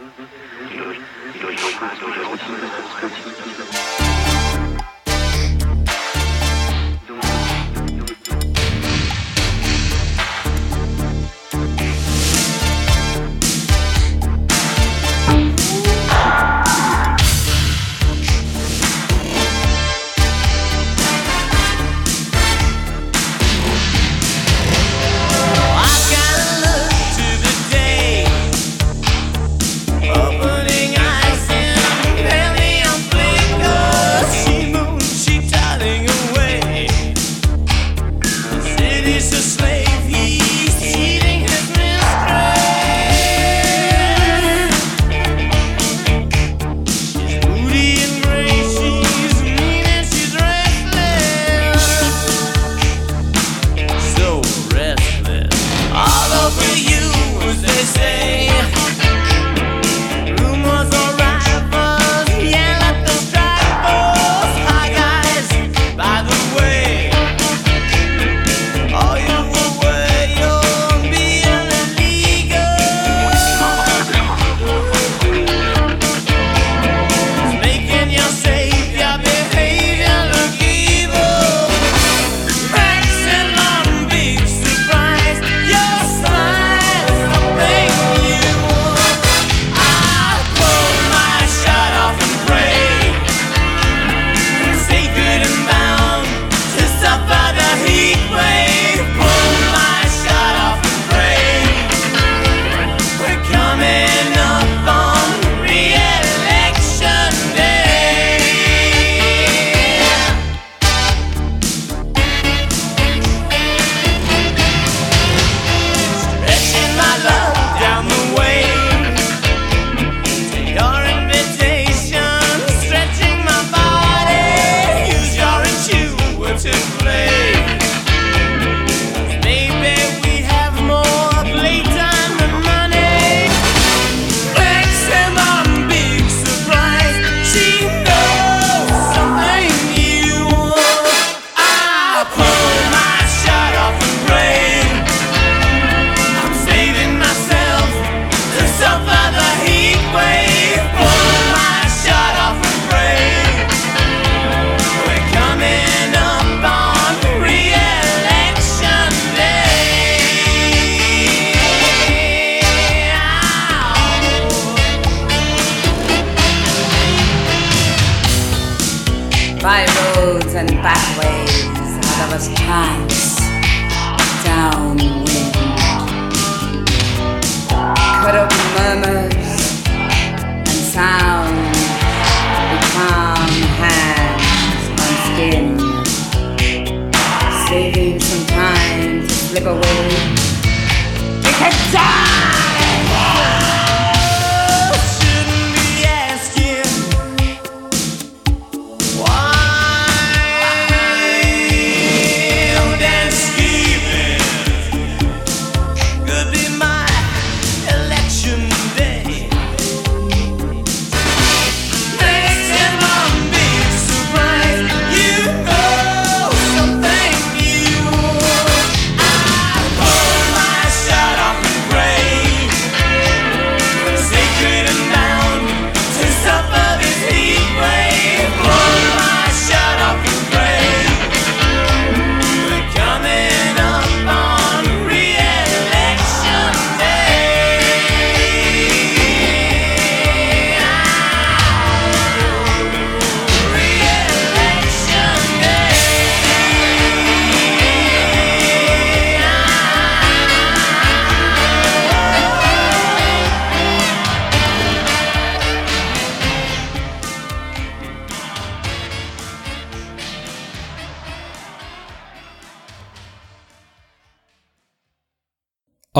Il y a une fin d'aujourd'hui.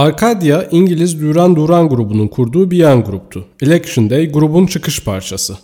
Arcadia, İngiliz Duran Duran grubunun kurduğu bir yan gruptu. Election Day grubun çıkış parçası.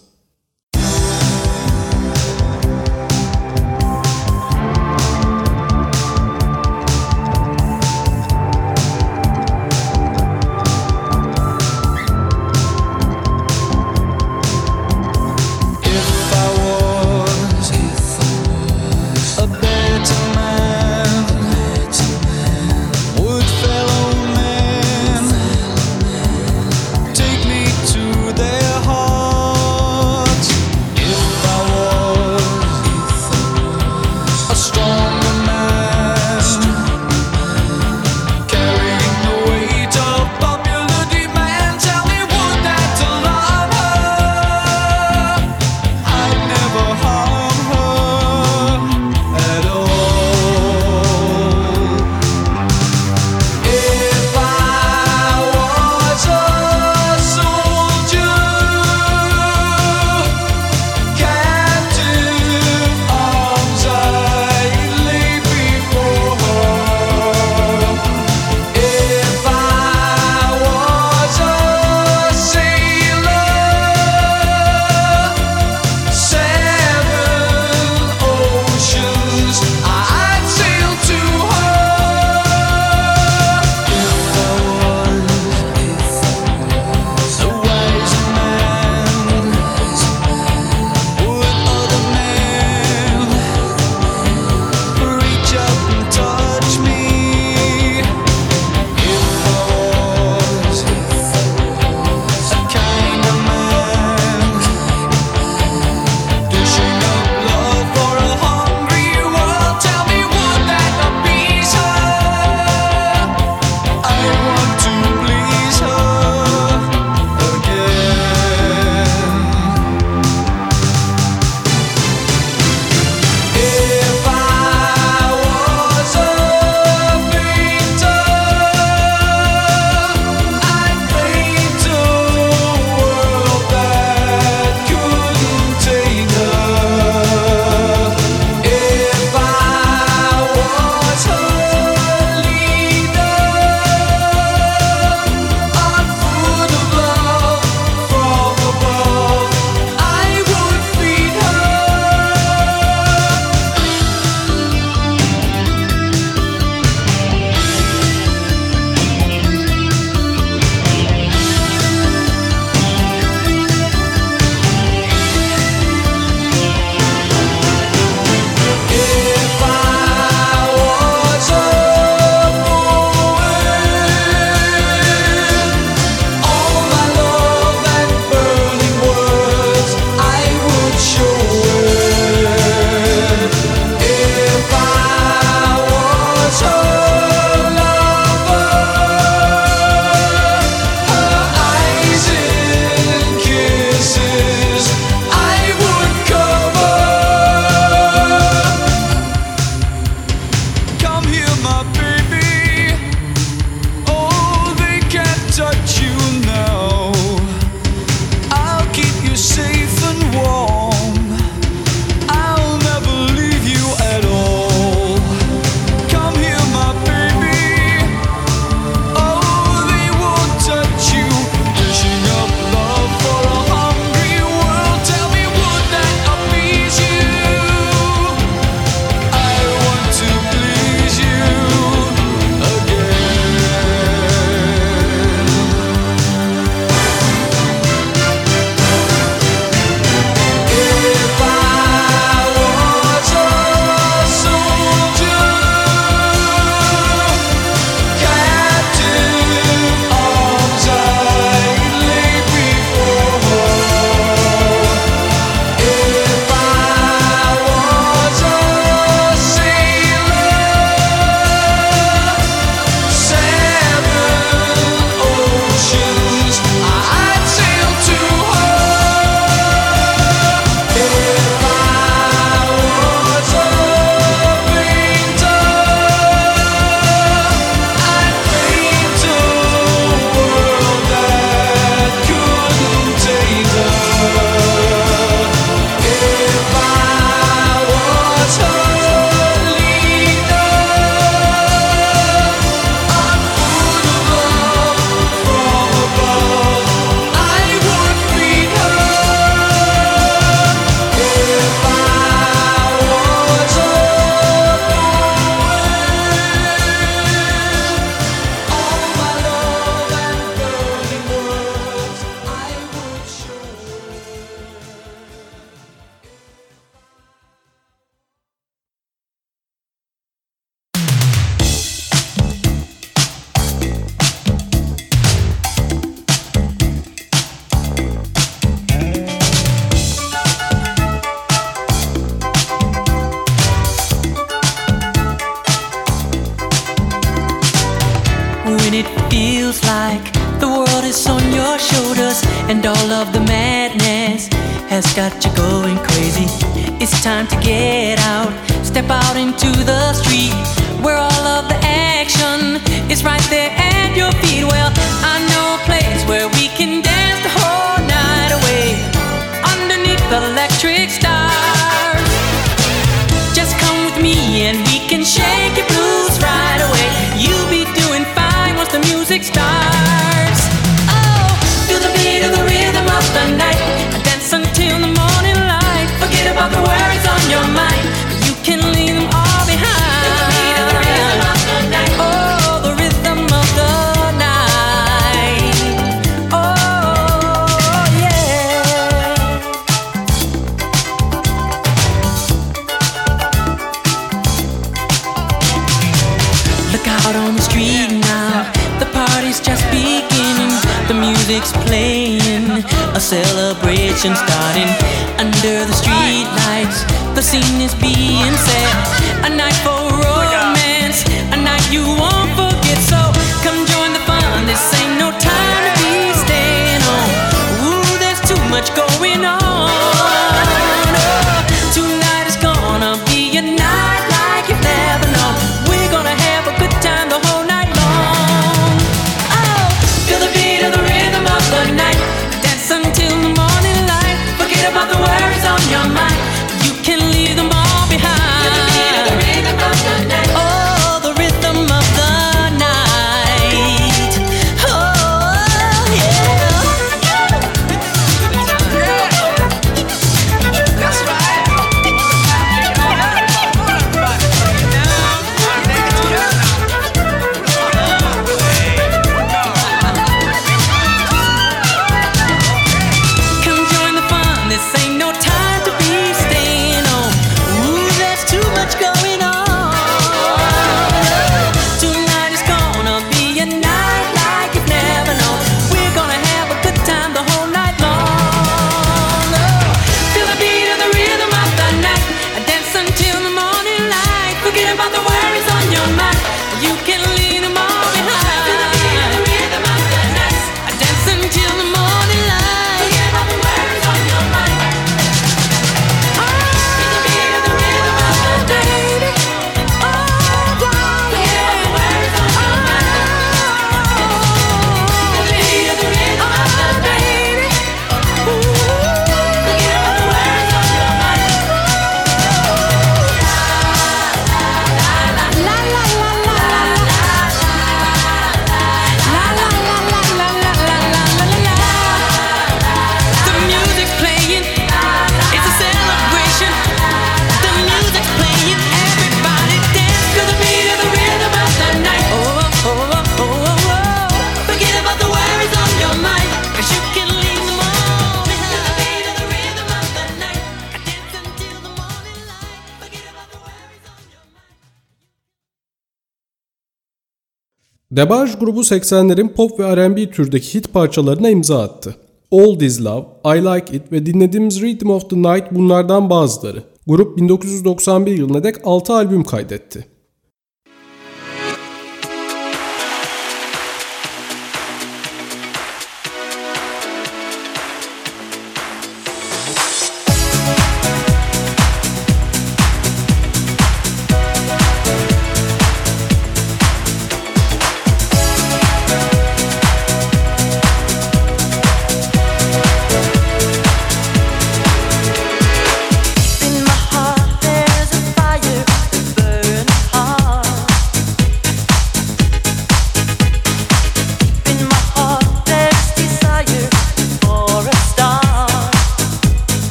Debarge grubu 80'lerin pop ve R&B türdeki hit parçalarına imza attı. All This Love, I Like It ve dinlediğimiz Rhythm of the Night bunlardan bazıları. Grup 1991 yılına dek 6 albüm kaydetti.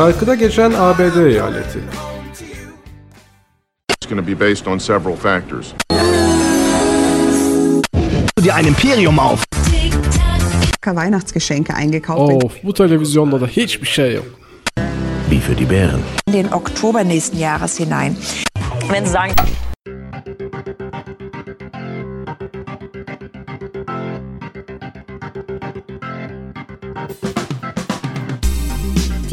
Şarkıda geçen ABD eyaleti. It's going to be based on several factors. dir ein Imperium auf. Weihnachtsgeschenke eingekauft. Of bu televizyonda da hiçbir şey yok. Wie für die Bären. in den Oktober nächsten Jahres hinein. Wenn Sie sagen,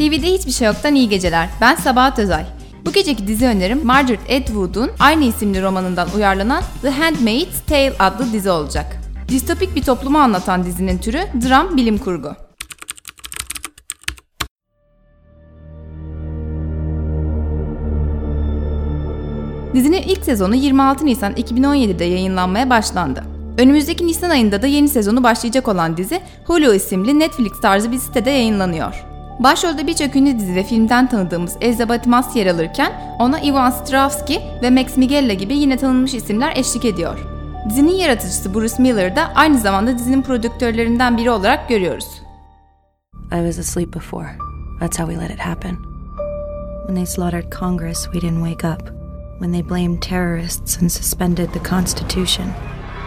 TV'de hiçbir şey yoktan iyi geceler. Ben Sabahat Özay. Bu geceki dizi önerim Margaret Atwood'un aynı isimli romanından uyarlanan The Handmaid's Tale adlı dizi olacak. Distopik bir toplumu anlatan dizinin türü dram bilim kurgu. Dizinin ilk sezonu 26 Nisan 2017'de yayınlanmaya başlandı. Önümüzdeki Nisan ayında da yeni sezonu başlayacak olan dizi Hulu isimli Netflix tarzı bir sitede yayınlanıyor. Başrolde birçok ünlü dizi ve filmden tanıdığımız Elizabeth Moss yer alırken ona Ivan Strahovski ve Max Minghella gibi yine tanınmış isimler eşlik ediyor. Dizinin yaratıcısı Bruce Miller da aynı zamanda dizinin prodüktörlerinden biri olarak görüyoruz. I was asleep before. That's how we let it happen. When they slaughtered Congress, we didn't wake up. When they blamed terrorists and suspended the Constitution,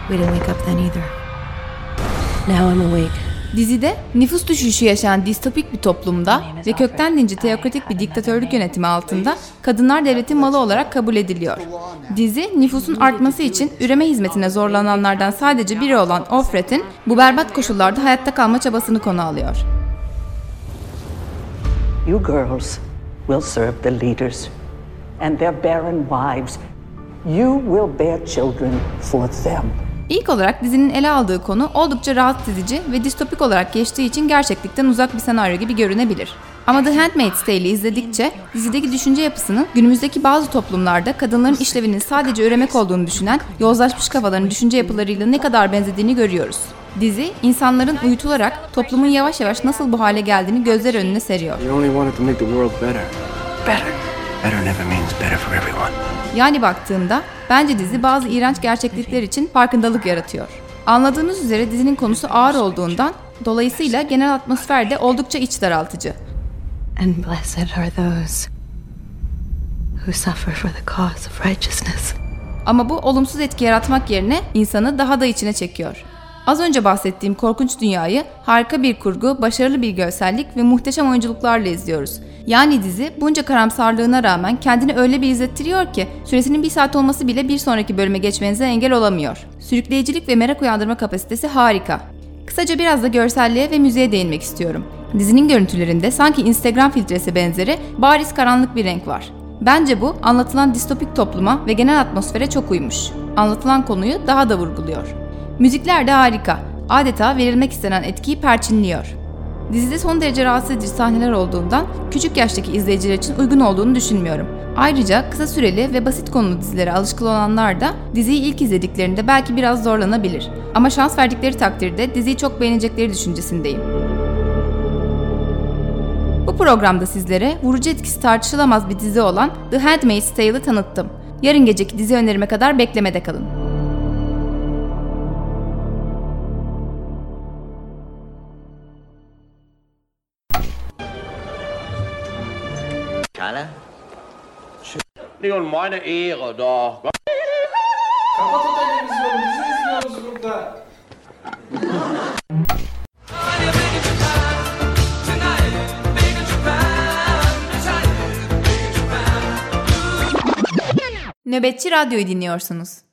we didn't wake up then either. Now I'm awake. Dizide nüfus düşüşü yaşayan distopik bir toplumda ve kökten dinci teokratik bir diktatörlük yönetimi altında kadınlar devletin malı olarak kabul ediliyor. Dizi nüfusun artması için üreme hizmetine zorlananlardan sadece biri olan Offred'in bu berbat koşullarda hayatta kalma çabasını konu alıyor. You girls will serve the leaders and their barren wives. You will bear children for them. İlk olarak dizinin ele aldığı konu oldukça rahatsız edici ve distopik olarak geçtiği için gerçeklikten uzak bir senaryo gibi görünebilir. Ama The Handmaid's Tale'i izledikçe dizideki düşünce yapısının günümüzdeki bazı toplumlarda kadınların işlevinin sadece üremek olduğunu düşünen yozlaşmış kafaların düşünce yapılarıyla ne kadar benzediğini görüyoruz. Dizi, insanların uyutularak toplumun yavaş yavaş nasıl bu hale geldiğini gözler önüne seriyor. You only wanted to make the world better. Better. Better never means better for everyone. Yani baktığında bence dizi bazı iğrenç gerçeklikler için farkındalık yaratıyor. Anladığınız üzere dizinin konusu ağır olduğundan dolayısıyla genel atmosfer de oldukça iç daraltıcı. And blessed are those who suffer for the cause of righteousness. Ama bu olumsuz etki yaratmak yerine insanı daha da içine çekiyor. Az önce bahsettiğim korkunç dünyayı harika bir kurgu, başarılı bir görsellik ve muhteşem oyunculuklarla izliyoruz. Yani dizi bunca karamsarlığına rağmen kendini öyle bir izlettiriyor ki süresinin bir saat olması bile bir sonraki bölüme geçmenize engel olamıyor. Sürükleyicilik ve merak uyandırma kapasitesi harika. Kısaca biraz da görselliğe ve müziğe değinmek istiyorum. Dizinin görüntülerinde sanki Instagram filtresi benzeri bariz karanlık bir renk var. Bence bu anlatılan distopik topluma ve genel atmosfere çok uymuş. Anlatılan konuyu daha da vurguluyor. Müzikler de harika. Adeta verilmek istenen etkiyi perçinliyor. Dizide son derece rahatsız edici sahneler olduğundan küçük yaştaki izleyiciler için uygun olduğunu düşünmüyorum. Ayrıca kısa süreli ve basit konulu dizilere alışkın olanlar da diziyi ilk izlediklerinde belki biraz zorlanabilir. Ama şans verdikleri takdirde diziyi çok beğenecekleri düşüncesindeyim. Bu programda sizlere vurucu etkisi tartışılamaz bir dizi olan The Handmaid's Tale'ı tanıttım. Yarın geceki dizi önerime kadar beklemede kalın. Er jo meine Ehre, da. Kapatın televizyonu bizi izliyoruz burada. Nöbetçi Radyo'yu dinliyorsunuz.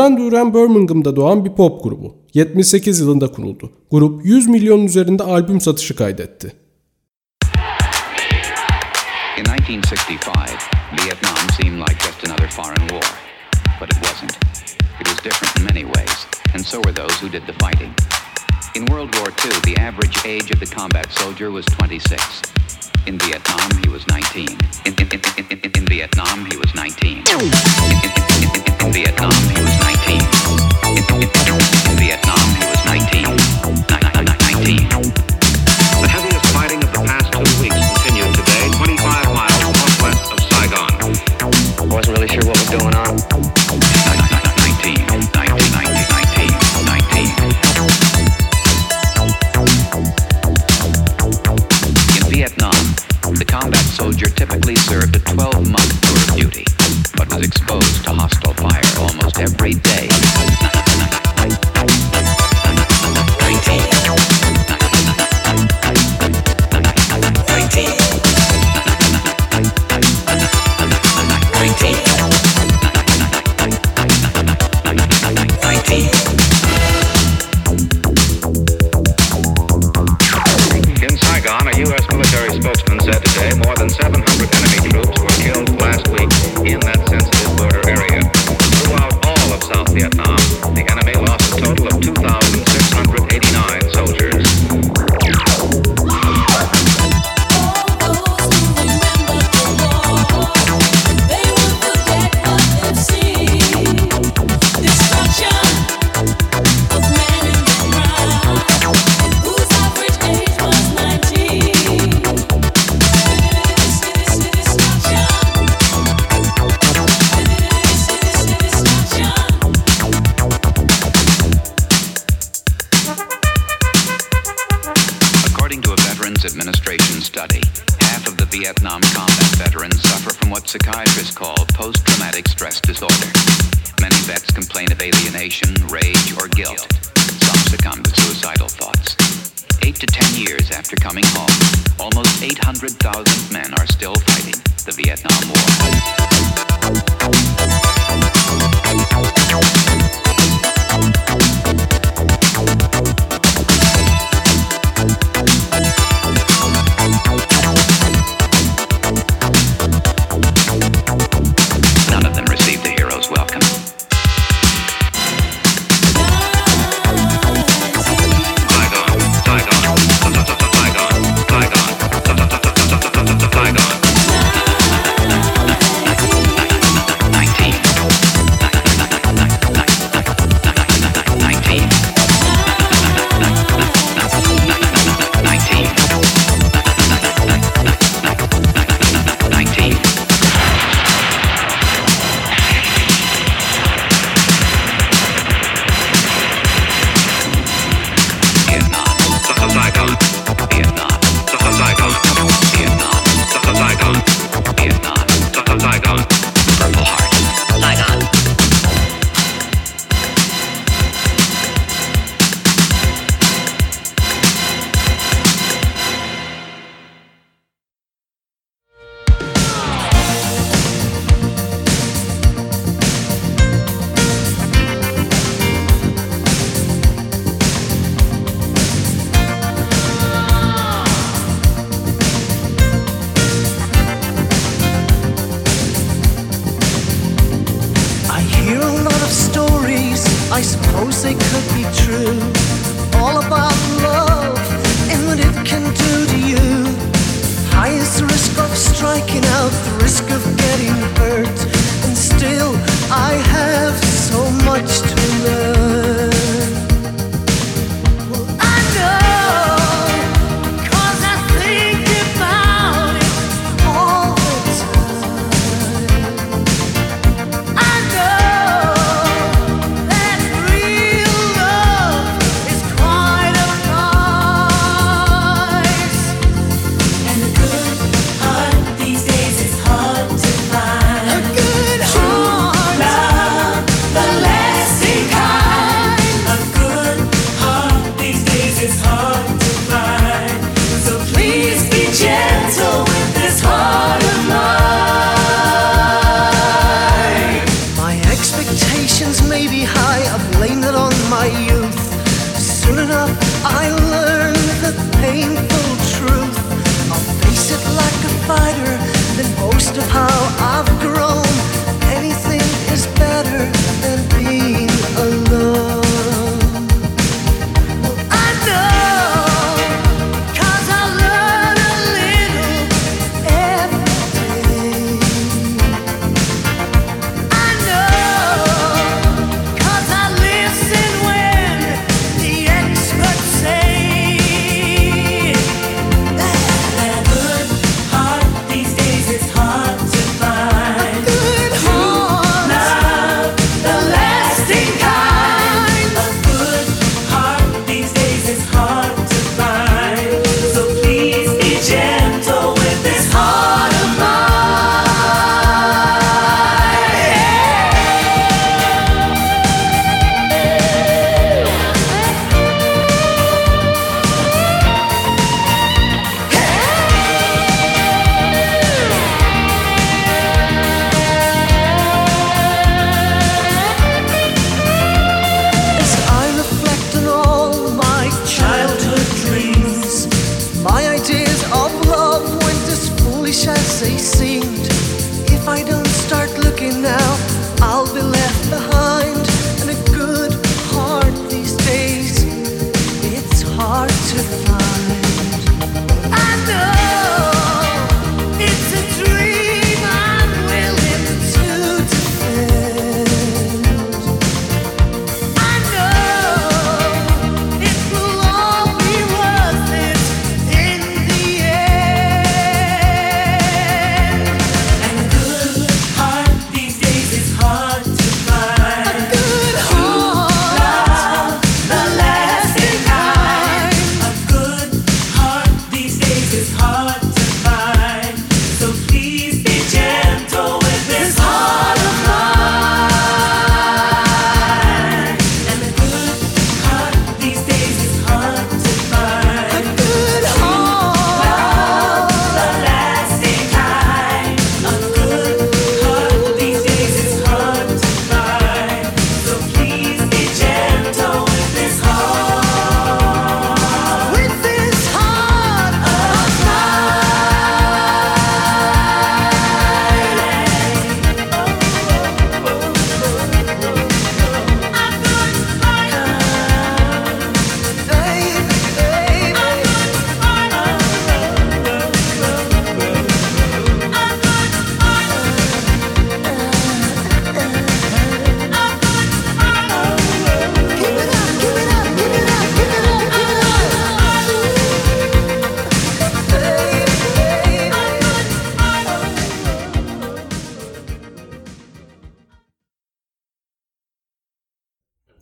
Duran Duran Birmingham'da doğan bir pop grubu. 78 yılında kuruldu. Grup 100 milyonun üzerinde albüm satışı kaydetti. In 1965, Vietnam seemed like just another foreign war, but it wasn't. It was different in many ways, and so were those who did the fighting. In World War II, the average age of the combat soldier was 26. In Vietnam,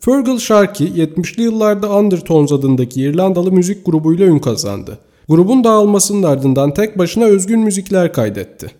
Fergal Sharkey 70'li yıllarda Undertones adındaki İrlandalı müzik grubuyla ün kazandı. Grubun dağılmasının ardından tek başına özgün müzikler kaydetti.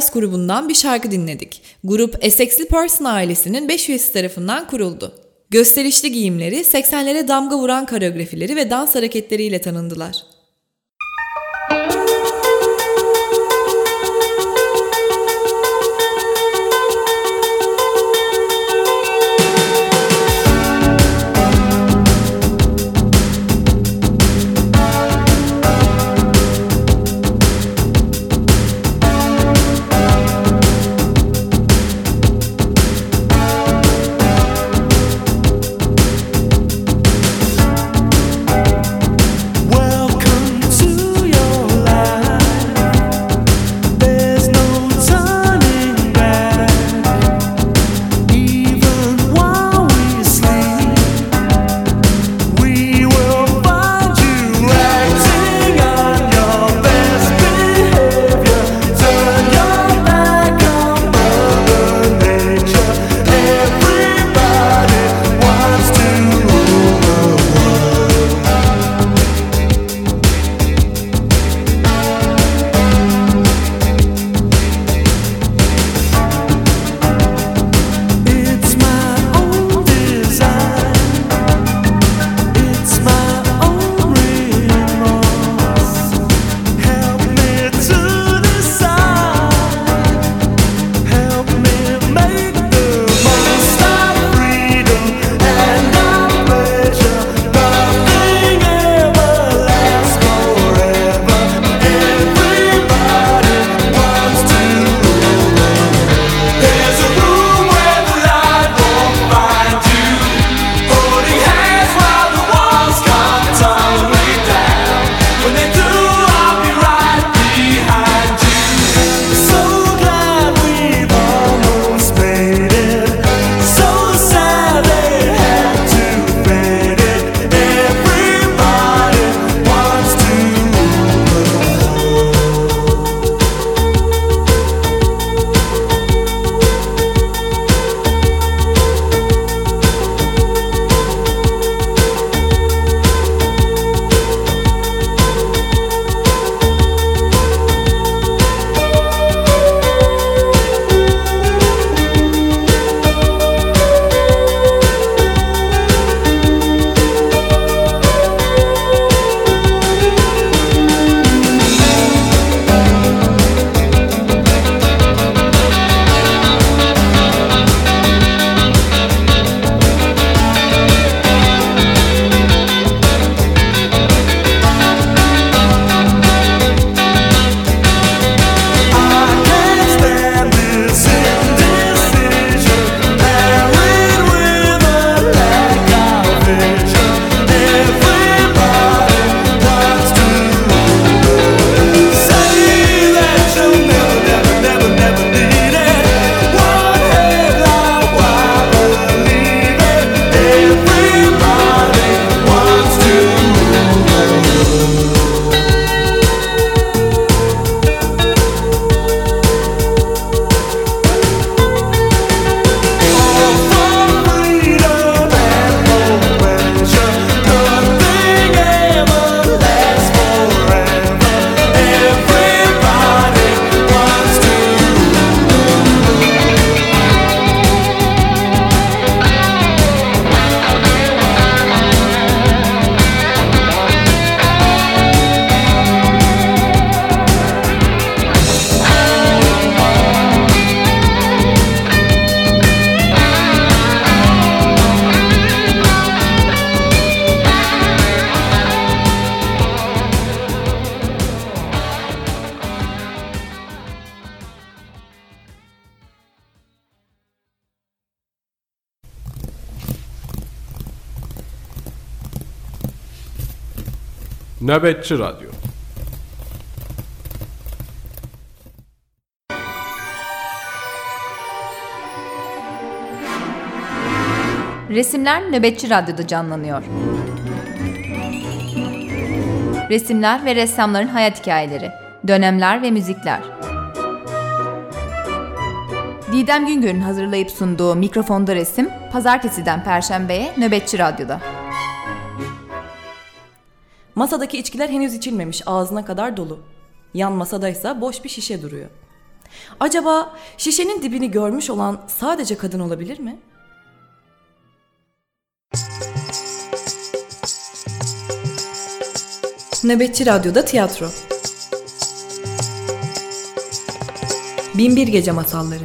Girls grubundan bir şarkı dinledik. Grup Essexli Person ailesinin 5 üyesi tarafından kuruldu. Gösterişli giyimleri, 80'lere damga vuran koreografileri ve dans hareketleriyle tanındılar. Nöbetçi Radyo Resimler Nöbetçi Radyo'da canlanıyor. Resimler ve ressamların hayat hikayeleri, dönemler ve müzikler. Didem Güngör'ün hazırlayıp sunduğu Mikrofonda Resim, Pazartesiden Perşembe'ye Nöbetçi Radyo'da. Masadaki içkiler henüz içilmemiş, ağzına kadar dolu. Yan masadaysa boş bir şişe duruyor. Acaba şişenin dibini görmüş olan sadece kadın olabilir mi? Nöbetçi Radyo'da tiyatro. Binbir Gece Masalları.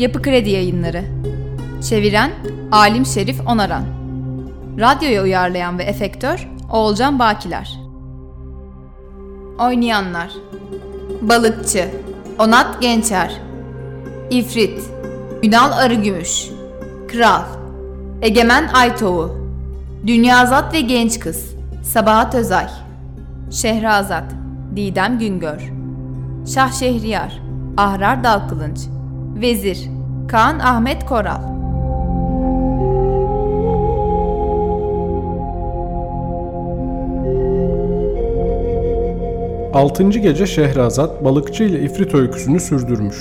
Yapı Kredi Yayınları. Çeviren Alim Şerif Onaran. Radyoya uyarlayan ve efektör Oğulcan Bakiler. Oynayanlar. Balıkçı Onat Gençer. İfrit Ünal Arıgümüş. Kral Egemen Aytoğu. Dünyazat ve Genç Kız Sabahat Özay. Şehrazat Didem Güngör. Şah Şehriyar Ahrar Dalkılınç Vezir Kaan Ahmet Koral Altıncı gece Şehrazat balıkçı ile ifrit öyküsünü sürdürmüş.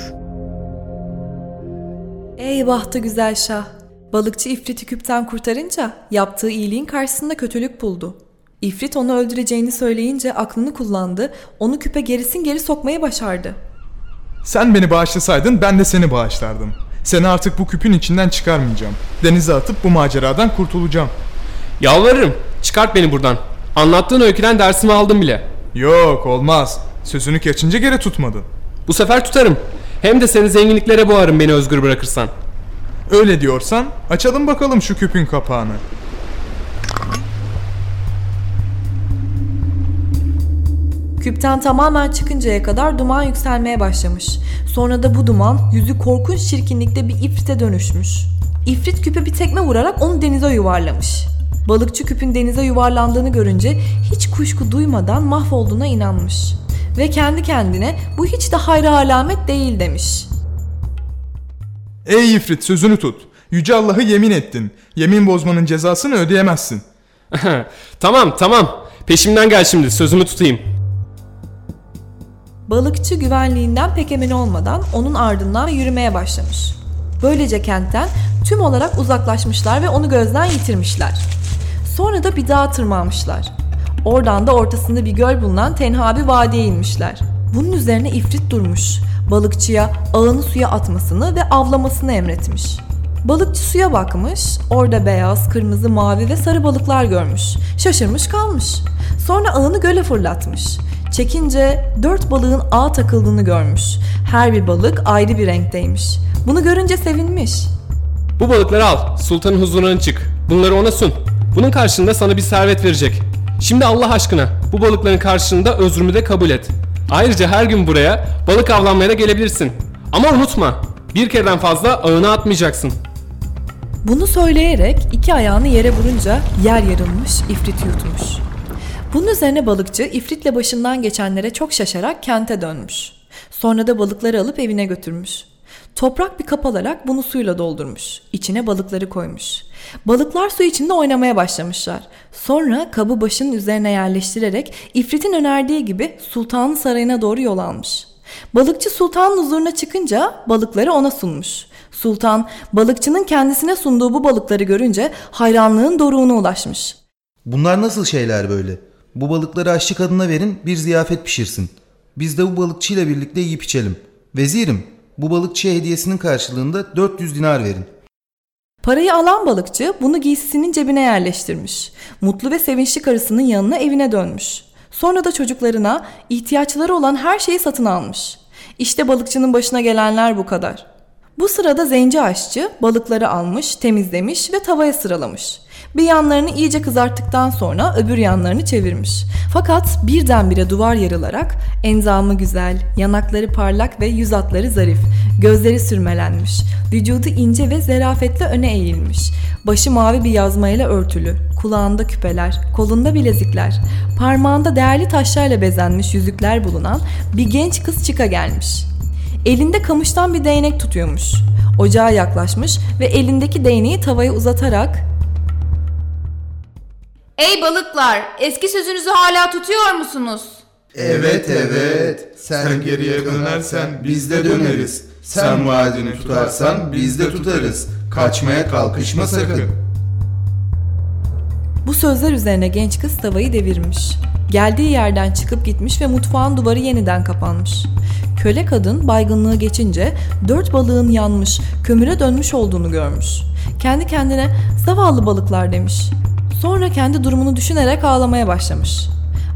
Ey bahtı güzel şah! Balıkçı İfrit'i küpten kurtarınca yaptığı iyiliğin karşısında kötülük buldu. İfrit onu öldüreceğini söyleyince aklını kullandı, onu küpe gerisin geri sokmayı başardı. Sen beni bağışlasaydın ben de seni bağışlardım. Seni artık bu küpün içinden çıkarmayacağım. Denize atıp bu maceradan kurtulacağım. Yalvarırım. Çıkart beni buradan. Anlattığın öyküden dersimi aldım bile. Yok olmaz. Sözünü kaçıncı geri tutmadın. Bu sefer tutarım. Hem de seni zenginliklere boğarım beni özgür bırakırsan. Öyle diyorsan açalım bakalım şu küpün kapağını. Küpten tamamen çıkıncaya kadar duman yükselmeye başlamış. Sonra da bu duman yüzü korkunç çirkinlikte bir ifrite dönüşmüş. İfrit küpe bir tekme vurarak onu denize yuvarlamış. Balıkçı küpün denize yuvarlandığını görünce hiç kuşku duymadan mahvolduğuna inanmış. Ve kendi kendine bu hiç de hayra alamet değil demiş. Ey ifrit sözünü tut. Yüce Allah'ı yemin ettin. Yemin bozmanın cezasını ödeyemezsin. tamam tamam. Peşimden gel şimdi sözümü tutayım. Balıkçı güvenliğinden pek emin olmadan onun ardından yürümeye başlamış. Böylece kentten tüm olarak uzaklaşmışlar ve onu gözden yitirmişler. Sonra da bir dağa tırmanmışlar. Oradan da ortasında bir göl bulunan tenha bir vadiye inmişler. Bunun üzerine ifrit durmuş. Balıkçıya ağını suya atmasını ve avlamasını emretmiş. Balıkçı suya bakmış, orada beyaz, kırmızı, mavi ve sarı balıklar görmüş. Şaşırmış kalmış. Sonra ağını göle fırlatmış. Çekince dört balığın ağ takıldığını görmüş. Her bir balık ayrı bir renkteymiş. Bunu görünce sevinmiş. Bu balıkları al, sultanın huzuruna çık. Bunları ona sun. Bunun karşılığında sana bir servet verecek. Şimdi Allah aşkına bu balıkların karşılığında özrümü de kabul et. Ayrıca her gün buraya balık avlanmaya da gelebilirsin. Ama unutma bir kereden fazla ağına atmayacaksın. Bunu söyleyerek iki ayağını yere vurunca yer yarılmış, ifrit yutmuş. Bunun üzerine balıkçı ifritle başından geçenlere çok şaşarak kente dönmüş. Sonra da balıkları alıp evine götürmüş. Toprak bir kap alarak bunu suyla doldurmuş. İçine balıkları koymuş. Balıklar su içinde oynamaya başlamışlar. Sonra kabı başının üzerine yerleştirerek ifritin önerdiği gibi sultanın sarayına doğru yol almış. Balıkçı sultanın huzuruna çıkınca balıkları ona sunmuş. Sultan balıkçının kendisine sunduğu bu balıkları görünce hayranlığın doruğuna ulaşmış. Bunlar nasıl şeyler böyle? Bu balıkları aşçı kadına verin bir ziyafet pişirsin. Biz de bu balıkçıyla birlikte yiyip içelim. Vezirim bu balıkçıya hediyesinin karşılığında 400 dinar verin. Parayı alan balıkçı bunu giysisinin cebine yerleştirmiş. Mutlu ve sevinçli karısının yanına evine dönmüş. Sonra da çocuklarına ihtiyaçları olan her şeyi satın almış. İşte balıkçının başına gelenler bu kadar. Bu sırada zenci aşçı balıkları almış, temizlemiş ve tavaya sıralamış. Bir yanlarını iyice kızarttıktan sonra öbür yanlarını çevirmiş. Fakat birdenbire duvar yarılarak enzamı güzel, yanakları parlak ve yüz hatları zarif, gözleri sürmelenmiş, vücudu ince ve zerafetle öne eğilmiş. Başı mavi bir yazmayla örtülü, kulağında küpeler, kolunda bilezikler, parmağında değerli taşlarla bezenmiş yüzükler bulunan bir genç kız çıka gelmiş. Elinde kamıştan bir değnek tutuyormuş. Ocağa yaklaşmış ve elindeki değneği tavaya uzatarak Ey balıklar, eski sözünüzü hala tutuyor musunuz? Evet evet. Sen geriye dönersen biz de döneriz. Sen vaadini tutarsan biz de tutarız. Kaçmaya kalkışma sakın. Bu sözler üzerine genç kız tavayı devirmiş. Geldiği yerden çıkıp gitmiş ve mutfağın duvarı yeniden kapanmış. Köle kadın baygınlığı geçince dört balığın yanmış, kömüre dönmüş olduğunu görmüş. Kendi kendine zavallı balıklar demiş. Sonra kendi durumunu düşünerek ağlamaya başlamış.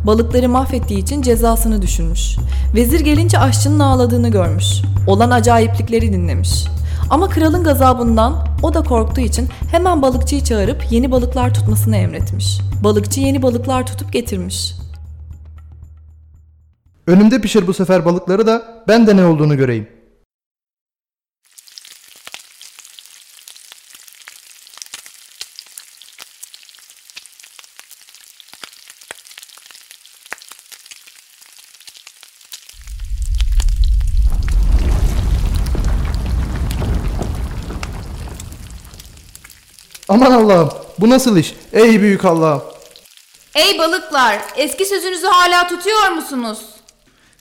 Balıkları mahvettiği için cezasını düşünmüş. Vezir gelince aşçının ağladığını görmüş. Olan acayiplikleri dinlemiş. Ama kralın gazabından o da korktuğu için hemen balıkçıyı çağırıp yeni balıklar tutmasını emretmiş. Balıkçı yeni balıklar tutup getirmiş. Önümde pişir bu sefer balıkları da ben de ne olduğunu göreyim. Aman Allah'ım bu nasıl iş? Ey büyük Allah'ım. Ey balıklar, eski sözünüzü hala tutuyor musunuz?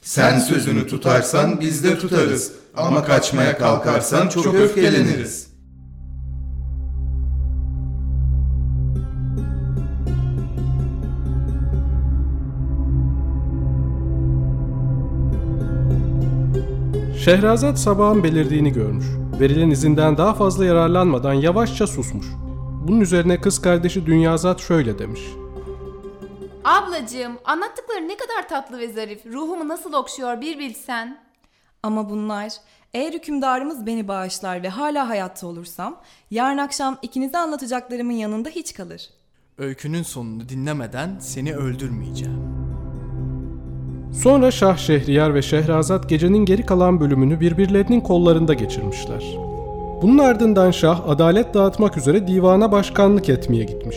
Sen sözünü tutarsan biz de tutarız. Ama kaçmaya kalkarsan çok öfkeleniriz. Şehrazat sabahın belirdiğini görmüş. Verilen izinden daha fazla yararlanmadan yavaşça susmuş. Bunun üzerine kız kardeşi Dünyazat şöyle demiş. Ablacığım, anlattıkları ne kadar tatlı ve zarif. Ruhumu nasıl okşuyor bir bilsen. Ama bunlar eğer hükümdarımız beni bağışlar ve hala hayatta olursam yarın akşam ikinize anlatacaklarımın yanında hiç kalır. Öykünün sonunu dinlemeden seni öldürmeyeceğim. Sonra Şah Şehriyar ve Şehrazat gecenin geri kalan bölümünü birbirlerinin kollarında geçirmişler. Bunun ardından Şah adalet dağıtmak üzere divana başkanlık etmeye gitmiş.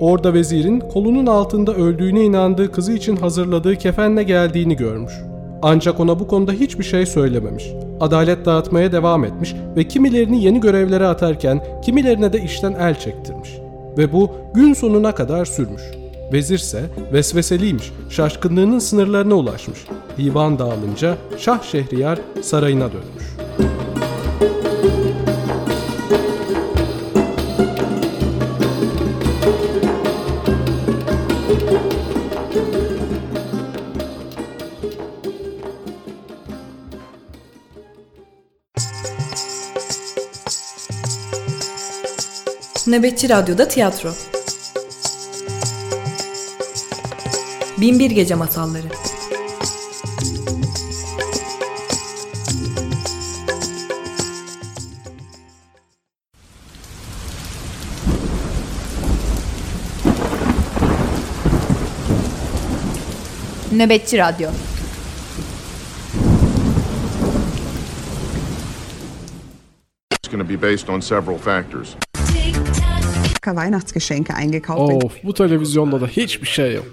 Orada vezirin kolunun altında öldüğüne inandığı kızı için hazırladığı kefenle geldiğini görmüş. Ancak ona bu konuda hiçbir şey söylememiş. Adalet dağıtmaya devam etmiş ve kimilerini yeni görevlere atarken kimilerine de işten el çektirmiş. Ve bu gün sonuna kadar sürmüş. Vezirse vesveseliymiş, şaşkınlığının sınırlarına ulaşmış. Divan dağılınca Şah Şehriyar sarayına dönmüş. Nöbetçi Radyo'da tiyatro. Binbir Gece Masalları. Nöbetçi Radyo. It's going to be based on several factors. Weihnachtsgeschenke eingekauft. Of bu televizyonda da hiçbir şey yok.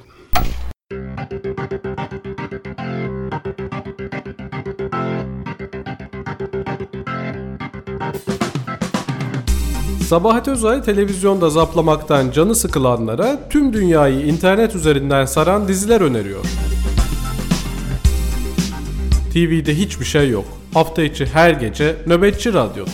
Sabahat Özay televizyonda zaplamaktan canı sıkılanlara tüm dünyayı internet üzerinden saran diziler öneriyor. TV'de hiçbir şey yok. Hafta içi her gece Nöbetçi Radyo'da.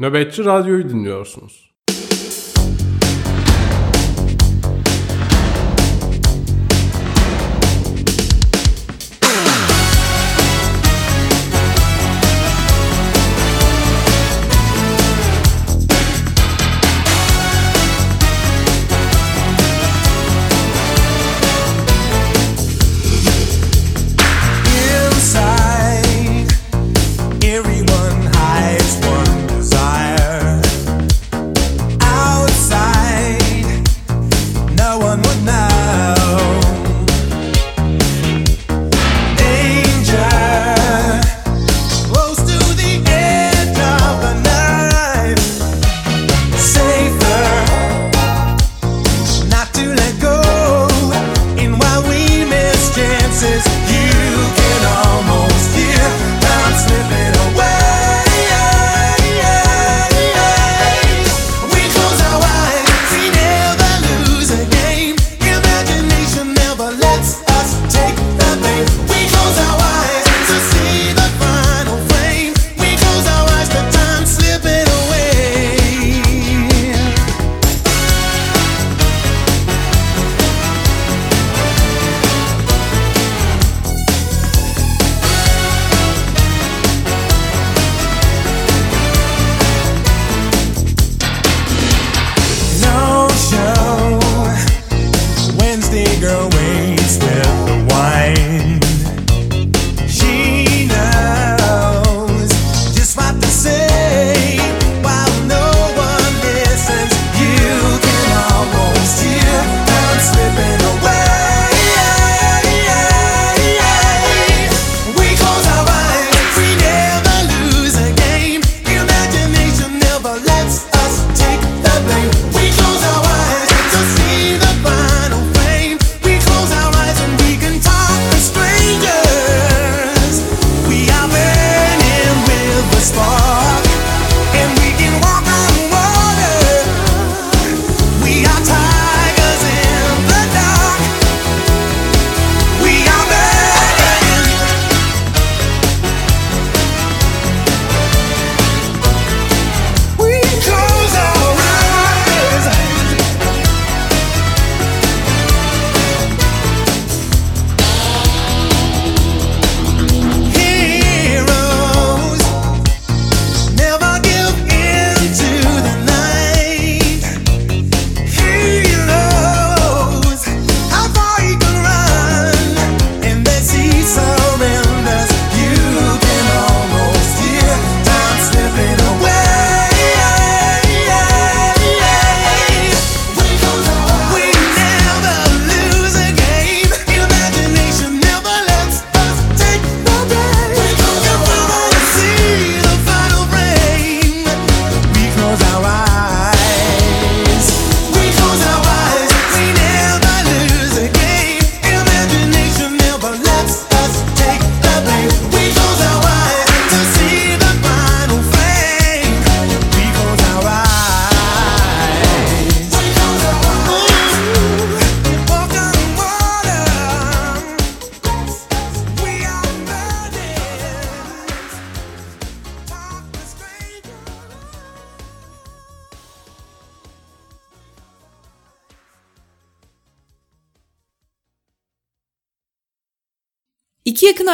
Nöbetçi Radyo'yu dinliyorsunuz.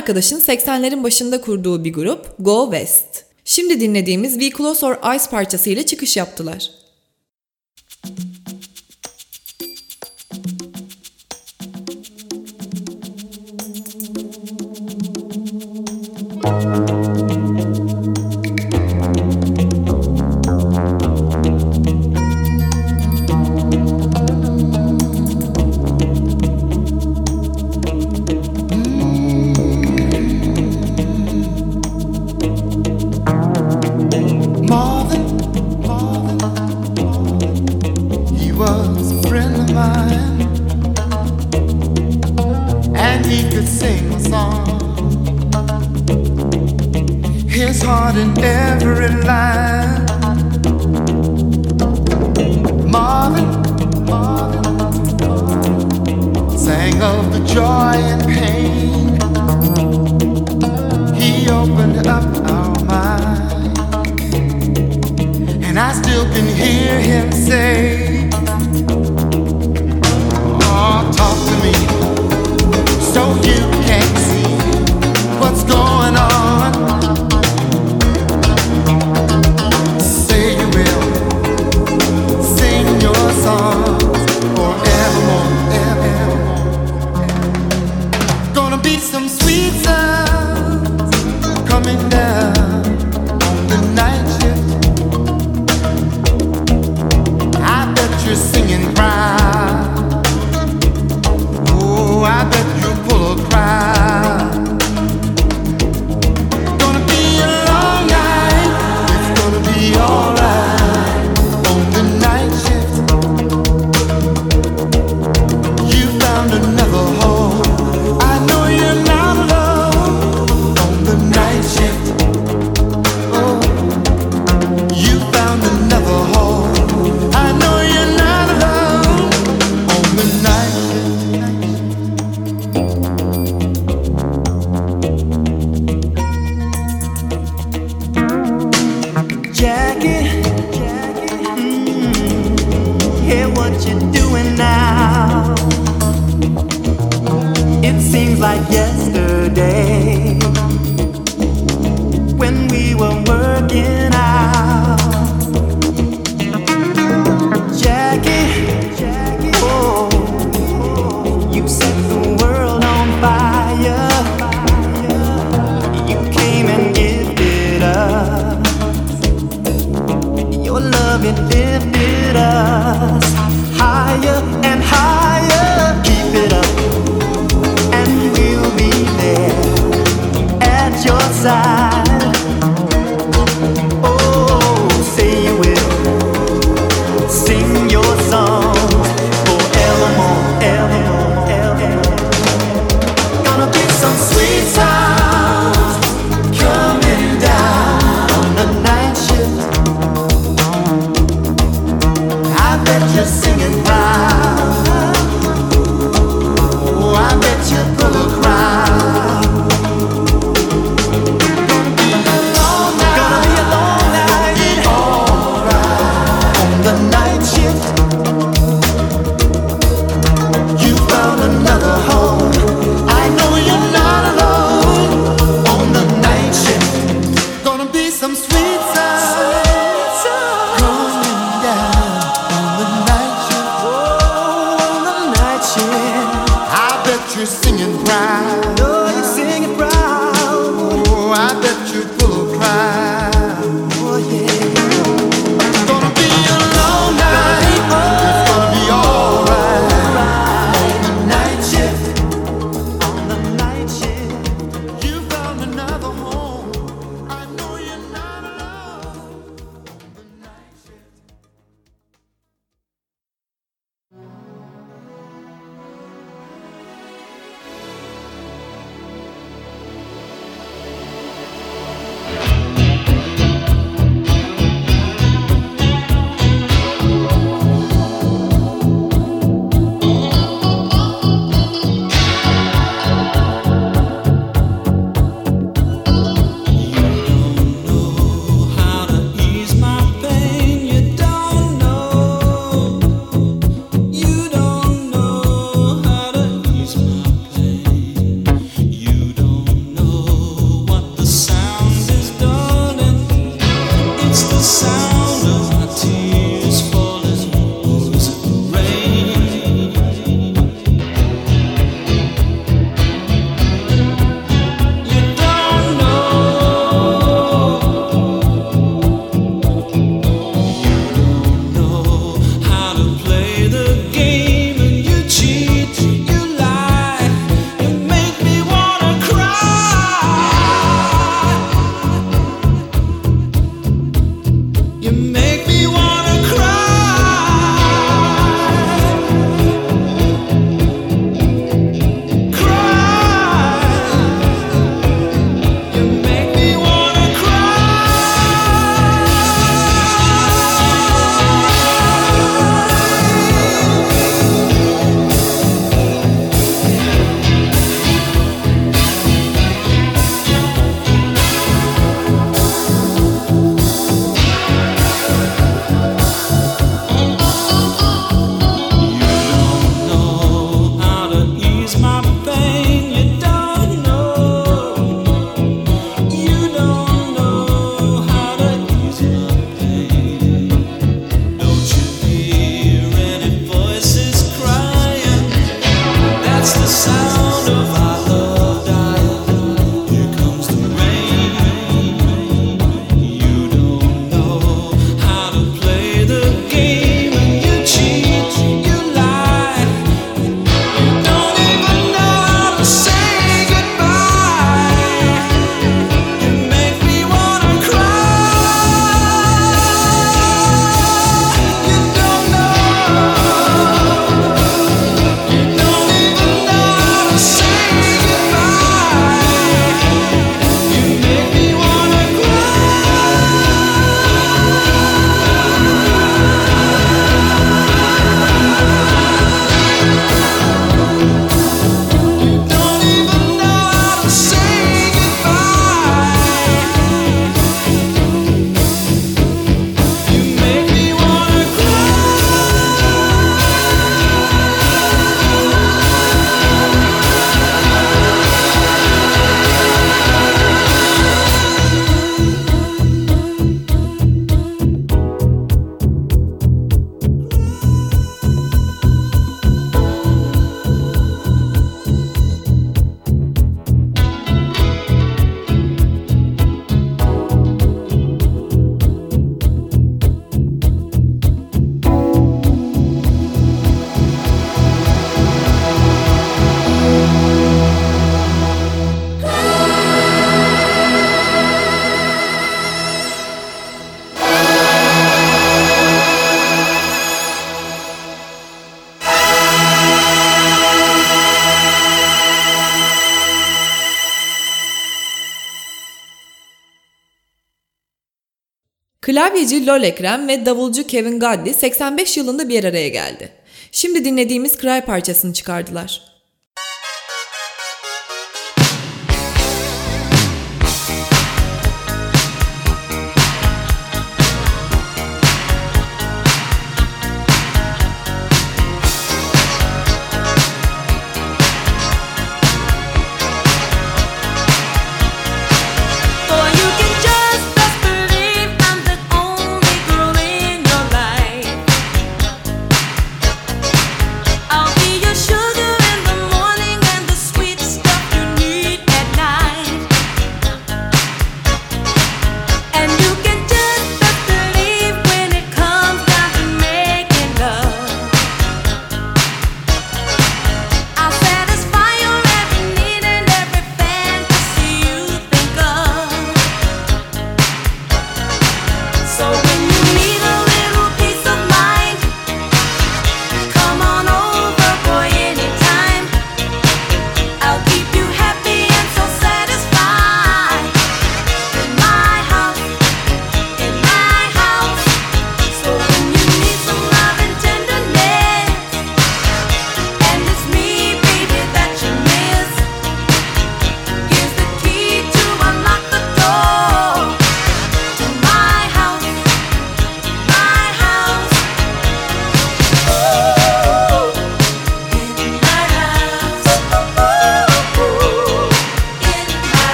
arkadaşın 80'lerin başında kurduğu bir grup Go West. Şimdi dinlediğimiz We Close Our Eyes parçasıyla çıkış yaptılar. Klavyeci Lol Ekrem ve davulcu Kevin Godley 85 yılında bir araya geldi. Şimdi dinlediğimiz Cry parçasını çıkardılar.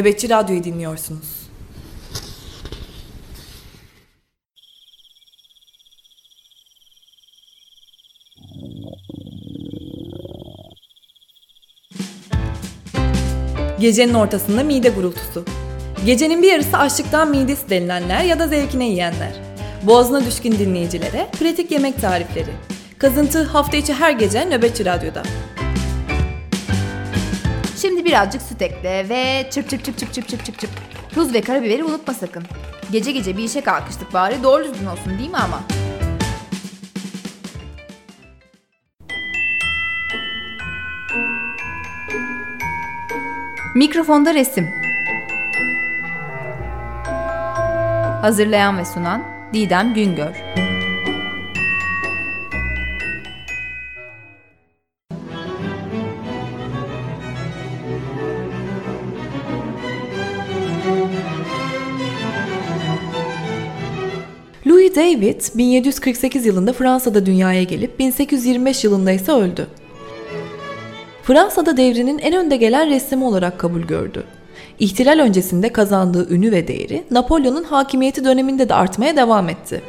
Nöbetçi Radyo'yu dinliyorsunuz. Gecenin ortasında mide gurultusu. Gecenin bir yarısı açlıktan midesi denilenler ya da zevkine yiyenler. Boğazına düşkün dinleyicilere pratik yemek tarifleri. Kazıntı hafta içi her gece Nöbetçi Radyo'da. Şimdi birazcık süt ekle ve çırp çırp çırp çırp çırp çırp çırp çırp. Tuz ve karabiberi unutma sakın. Gece gece bir işe kalkıştık bari doğru düzgün olsun değil mi ama? Mikrofonda resim. Hazırlayan ve sunan Didem Güngör. David 1748 yılında Fransa'da dünyaya gelip 1825 yılında ise öldü. Fransa'da devrinin en önde gelen ressami olarak kabul gördü. İhtilal öncesinde kazandığı ünü ve değeri Napolyon'un hakimiyeti döneminde de artmaya devam etti.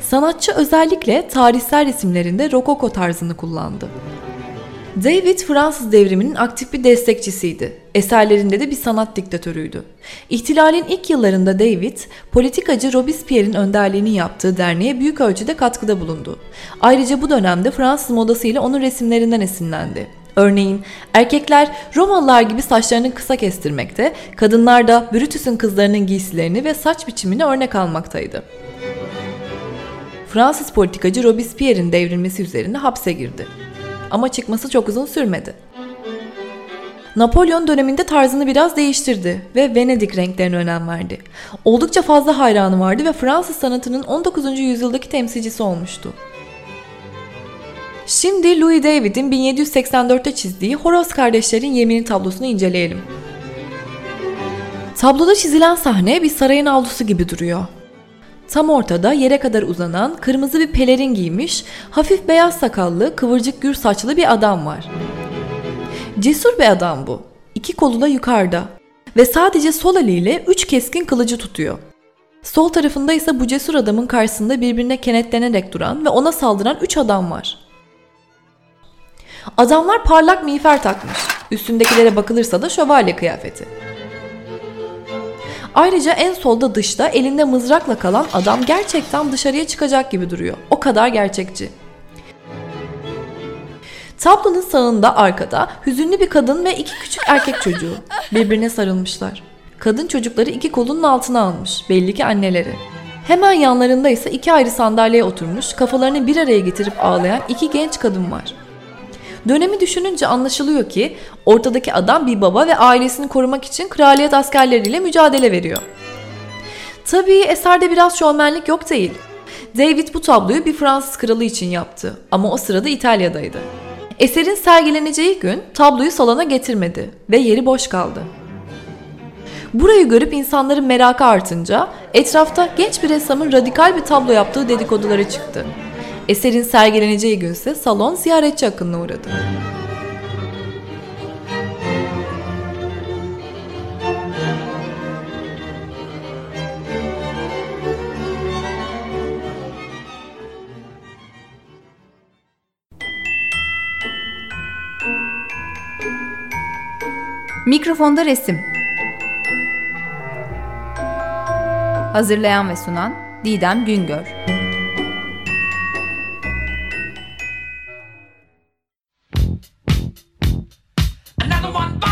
Sanatçı özellikle tarihsel resimlerinde rokoko tarzını kullandı. David Fransız devriminin aktif bir destekçisiydi. Eserlerinde de bir sanat diktatörüydü. İhtilalin ilk yıllarında David, politikacı Robespierre'in önderliğini yaptığı derneğe büyük ölçüde katkıda bulundu. Ayrıca bu dönemde Fransız modasıyla onun resimlerinden esinlendi. Örneğin erkekler Romalılar gibi saçlarını kısa kestirmekte, kadınlar da Brutus'un kızlarının giysilerini ve saç biçimini örnek almaktaydı. Fransız politikacı Robespierre'in devrilmesi üzerine hapse girdi. Ama çıkması çok uzun sürmedi. Napolyon döneminde tarzını biraz değiştirdi ve Venedik renklerine önem verdi. Oldukça fazla hayranı vardı ve Fransız sanatının 19. yüzyıldaki temsilcisi olmuştu. Şimdi Louis David'in 1784'te çizdiği Horoz kardeşlerin yemini tablosunu inceleyelim. Tabloda çizilen sahne bir sarayın avlusu gibi duruyor. Tam ortada yere kadar uzanan kırmızı bir pelerin giymiş, hafif beyaz sakallı, kıvırcık gür saçlı bir adam var. Cesur bir adam bu. İki kolu da yukarıda ve sadece sol eliyle üç keskin kılıcı tutuyor. Sol tarafında ise bu cesur adamın karşısında birbirine kenetlenerek duran ve ona saldıran üç adam var. Adamlar parlak miğfer takmış. Üstündekilere bakılırsa da şövalye kıyafeti. Ayrıca en solda dışta elinde mızrakla kalan adam gerçekten dışarıya çıkacak gibi duruyor. O kadar gerçekçi. Tablonun sağında arkada hüzünlü bir kadın ve iki küçük erkek çocuğu birbirine sarılmışlar. Kadın çocukları iki kolunun altına almış. Belli ki anneleri. Hemen yanlarında ise iki ayrı sandalyeye oturmuş, kafalarını bir araya getirip ağlayan iki genç kadın var. Dönemi düşününce anlaşılıyor ki ortadaki adam bir baba ve ailesini korumak için kraliyet askerleriyle mücadele veriyor. Tabii eserde biraz şovmenlik yok değil. David bu tabloyu bir Fransız kralı için yaptı ama o sırada İtalya'daydı. Eserin sergileneceği gün tabloyu salona getirmedi ve yeri boş kaldı. Burayı görüp insanların merakı artınca etrafta genç bir ressamın radikal bir tablo yaptığı dedikoduları çıktı. Eserin sergileneceği günse salon ziyaretçi akınına uğradı. Mikrofonda resim. Hazırlayan ve sunan Didem Güngör. Another one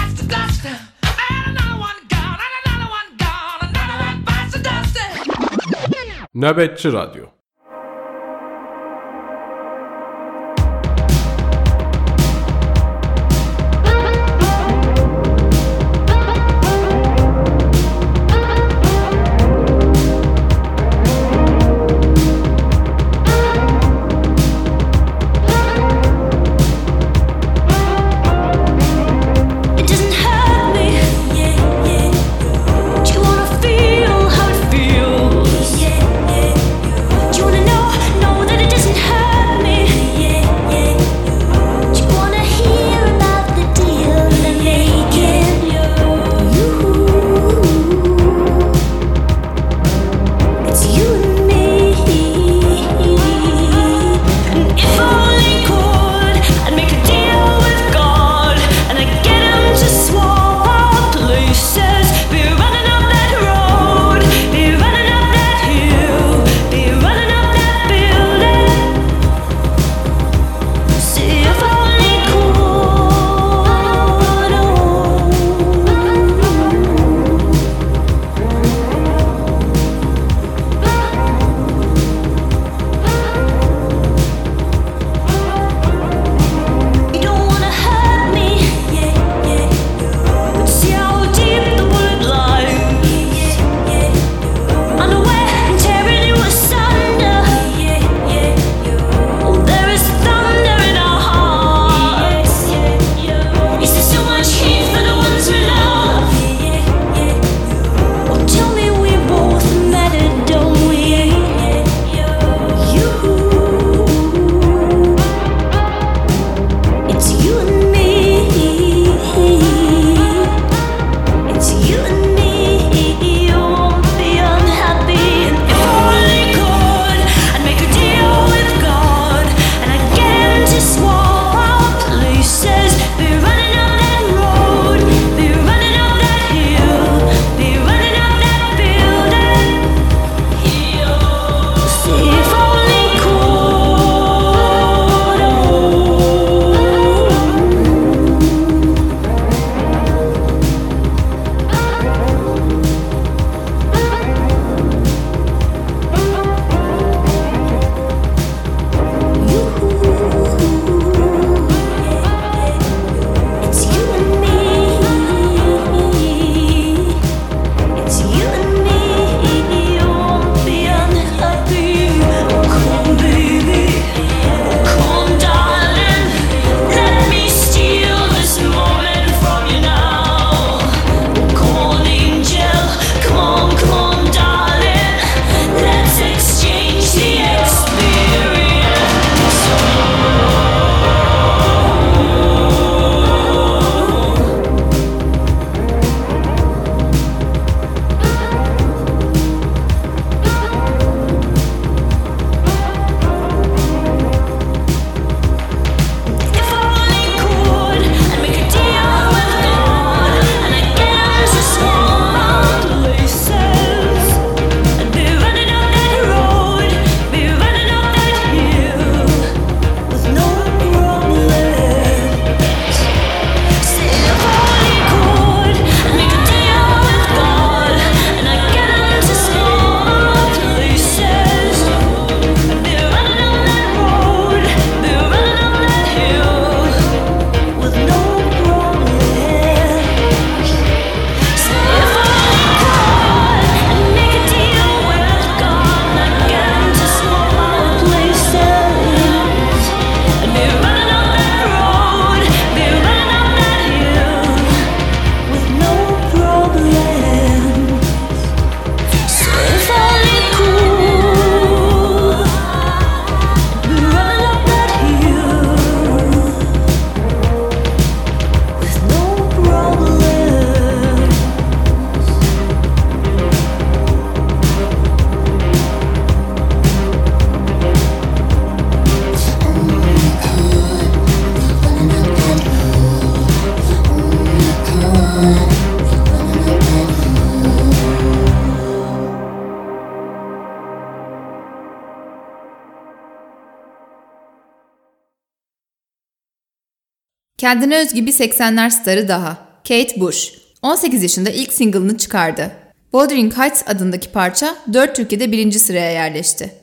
Kendine özgü bir 80'ler starı daha. Kate Bush. 18 yaşında ilk single'ını çıkardı. Wuthering Heights adındaki parça 4 Türkiye'de birinci sıraya yerleşti.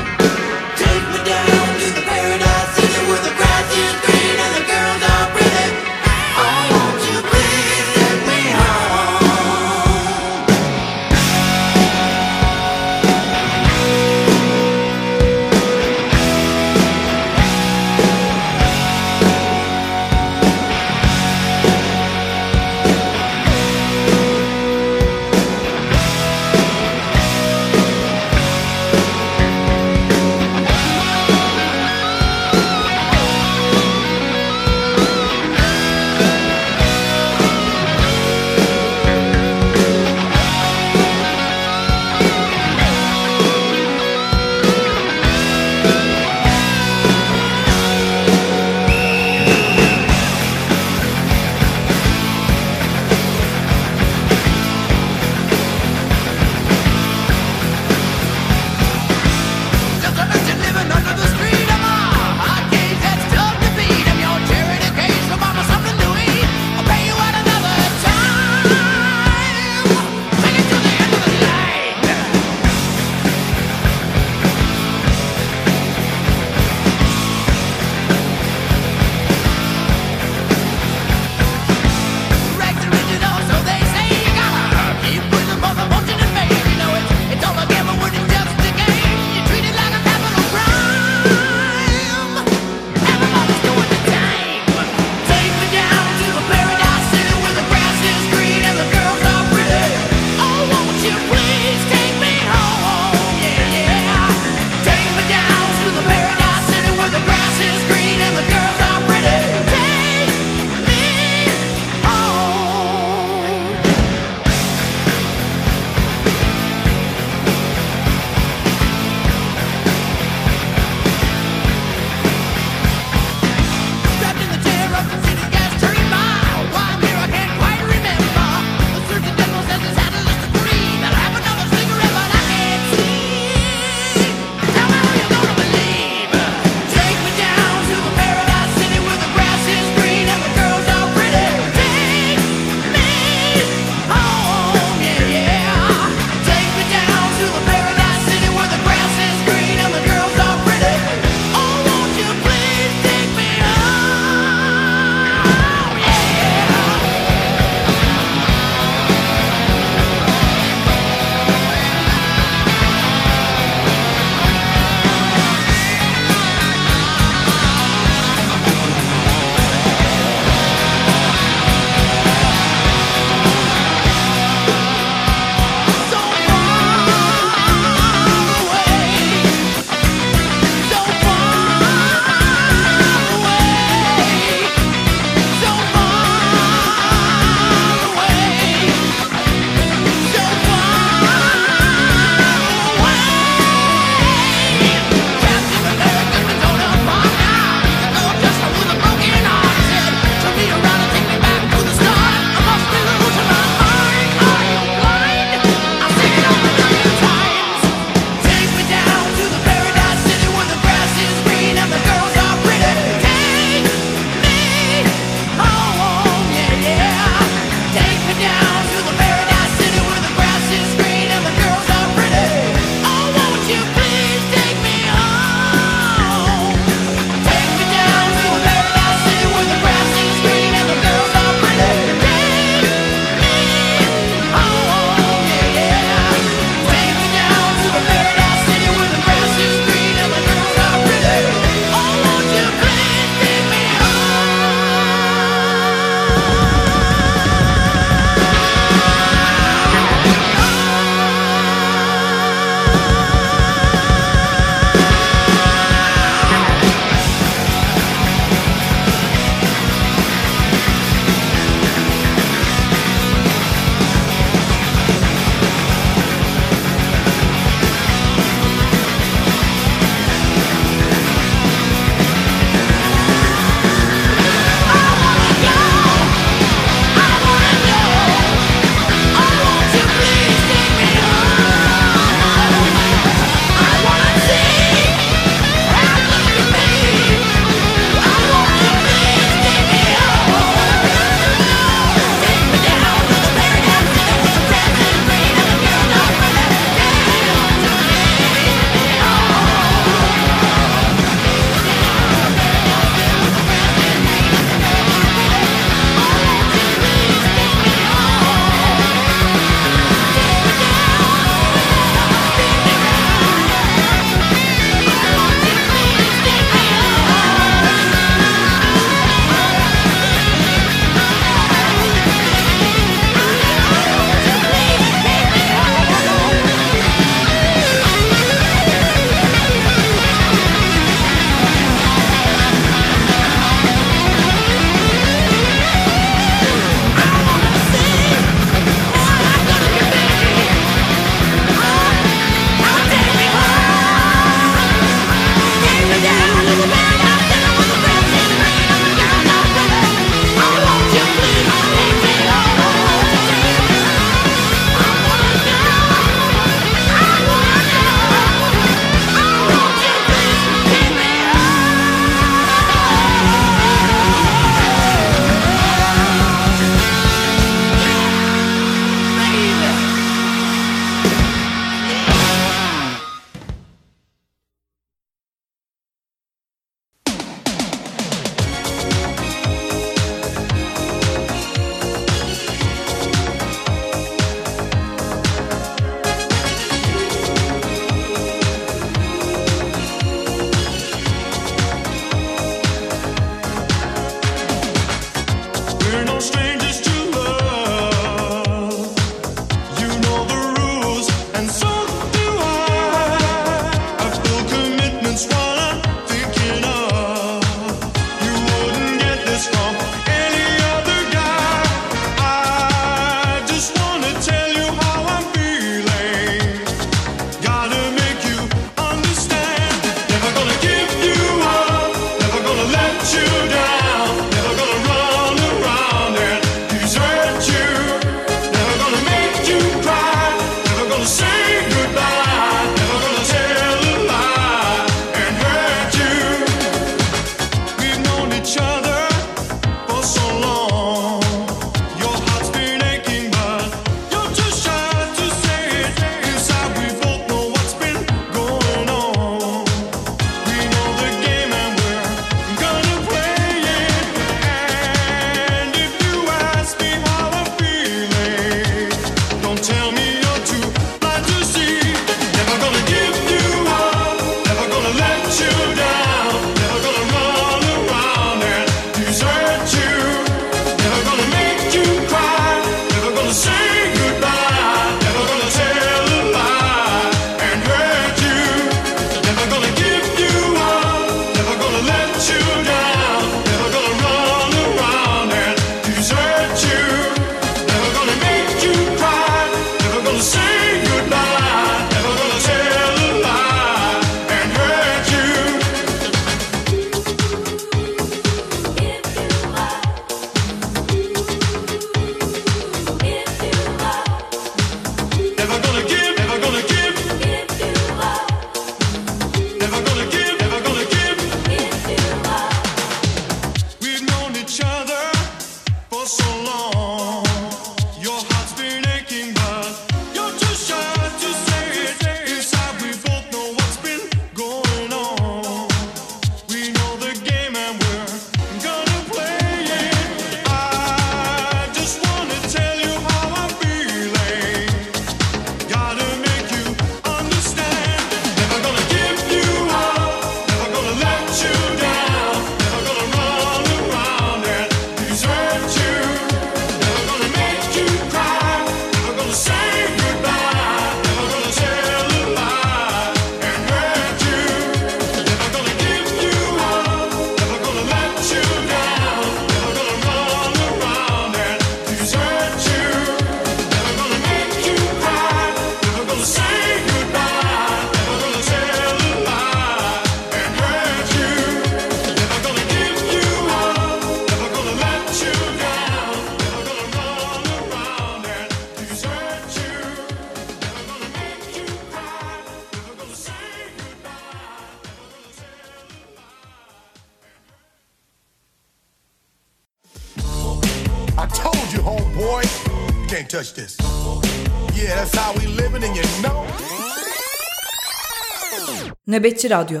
Nöbetçi Radyo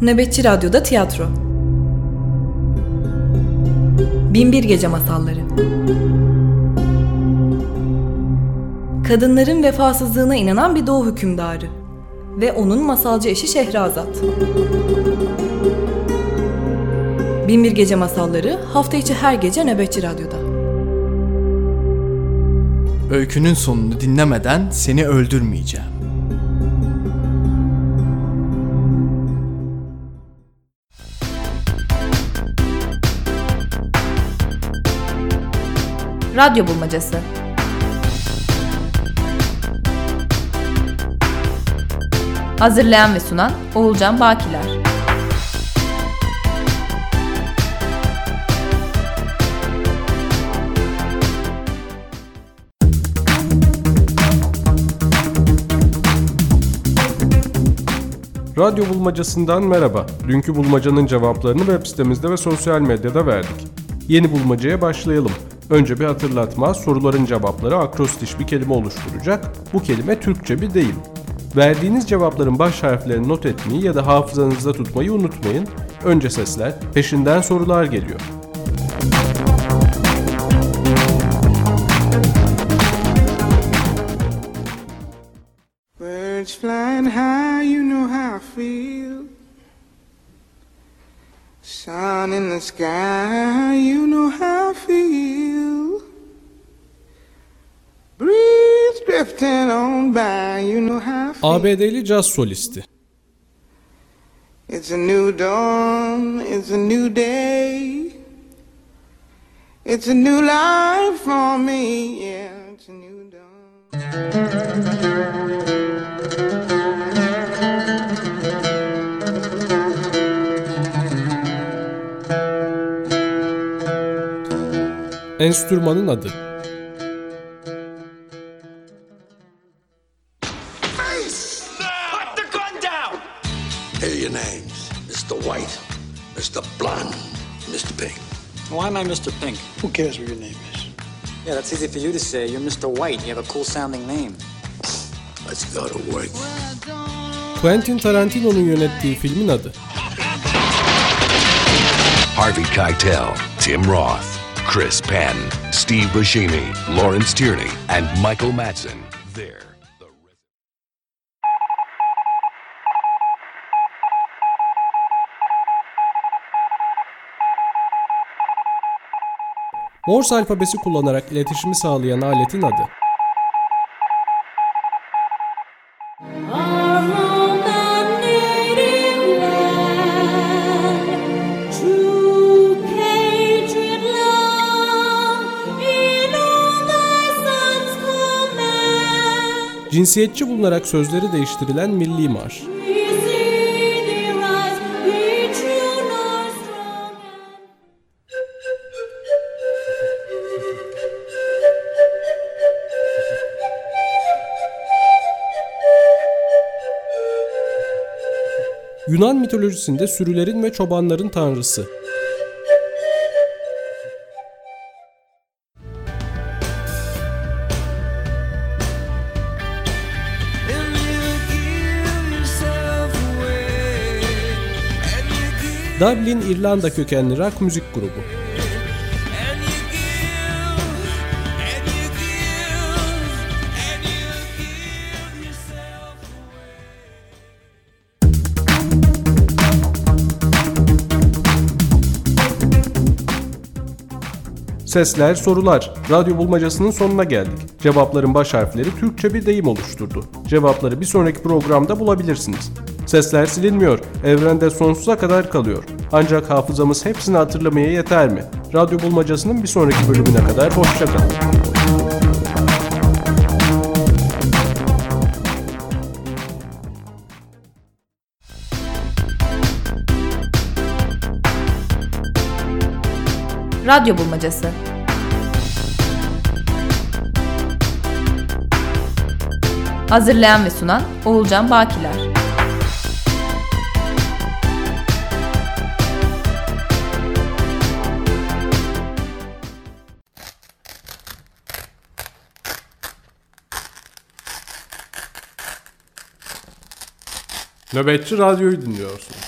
Nöbetçi Radyo'da tiyatro Binbir Gece Masalları Kadınların vefasızlığına inanan bir doğu hükümdarı ve onun masalcı eşi Şehrazat. Binbir Gece Masalları hafta içi her gece Nöbetçi Radyo'da. Öykünün sonunu dinlemeden seni öldürmeyeceğim. Radyo Bulmacası Hazırlayan ve sunan Oğulcan Bakiler Radyo bulmacasından merhaba. Dünkü bulmacanın cevaplarını web sitemizde ve sosyal medyada verdik. Yeni bulmacaya başlayalım. Önce bir hatırlatma, soruların cevapları akrostiş bir kelime oluşturacak. Bu kelime Türkçe bir deyim. Verdiğiniz cevapların baş harflerini not etmeyi ya da hafızanızda tutmayı unutmayın. Önce sesler, peşinden sorular geliyor. Birds flying high, I feel. Sun in the sky, you know how I feel. Breeze drifting on by, you know how I feel. ABD'li caz solisti. It's a new dawn, it's a new day. It's a new life for me, yeah, it's a new dawn. Mr. Pink. Why am I Mr. Pink? Who cares what your name is? Yeah, that's easy for you to say. You're Mr. White. You have a cool sounding name. Let's go to work. Quentin Tarantino'nun yönettiği filmin adı. Harvey Keitel, Tim Roth, Chris Penn, Steve Buscemi, Lawrence Tierney, and Michael Madsen. They're Morse alfabesi kullanarak iletişimi sağlayan aletin adı. Cinsiyetçi bulunarak sözleri değiştirilen milli marş. Yunan mitolojisinde sürülerin ve çobanların tanrısı. Dublin, İrlanda kökenli rock müzik grubu. Sesler, sorular. Radyo bulmacasının sonuna geldik. Cevapların baş harfleri Türkçe bir deyim oluşturdu. Cevapları bir sonraki programda bulabilirsiniz. Sesler silinmiyor, evrende sonsuza kadar kalıyor. Ancak hafızamız hepsini hatırlamaya yeter mi? Radyo bulmacasının bir sonraki bölümüne kadar hoşçakalın. Radyo Bulmacası Hazırlayan ve sunan Oğulcan Bakiler Nöbetçi Radyo'yu dinliyorsunuz.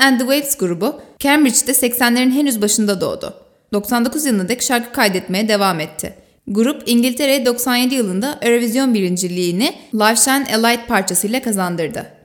and the Waves grubu Cambridge'de 80'lerin henüz başında doğdu. 99 yılına dek şarkı kaydetmeye devam etti. Grup İngiltere 97 yılında Eurovision birinciliğini Live Shine a Light parçasıyla kazandırdı.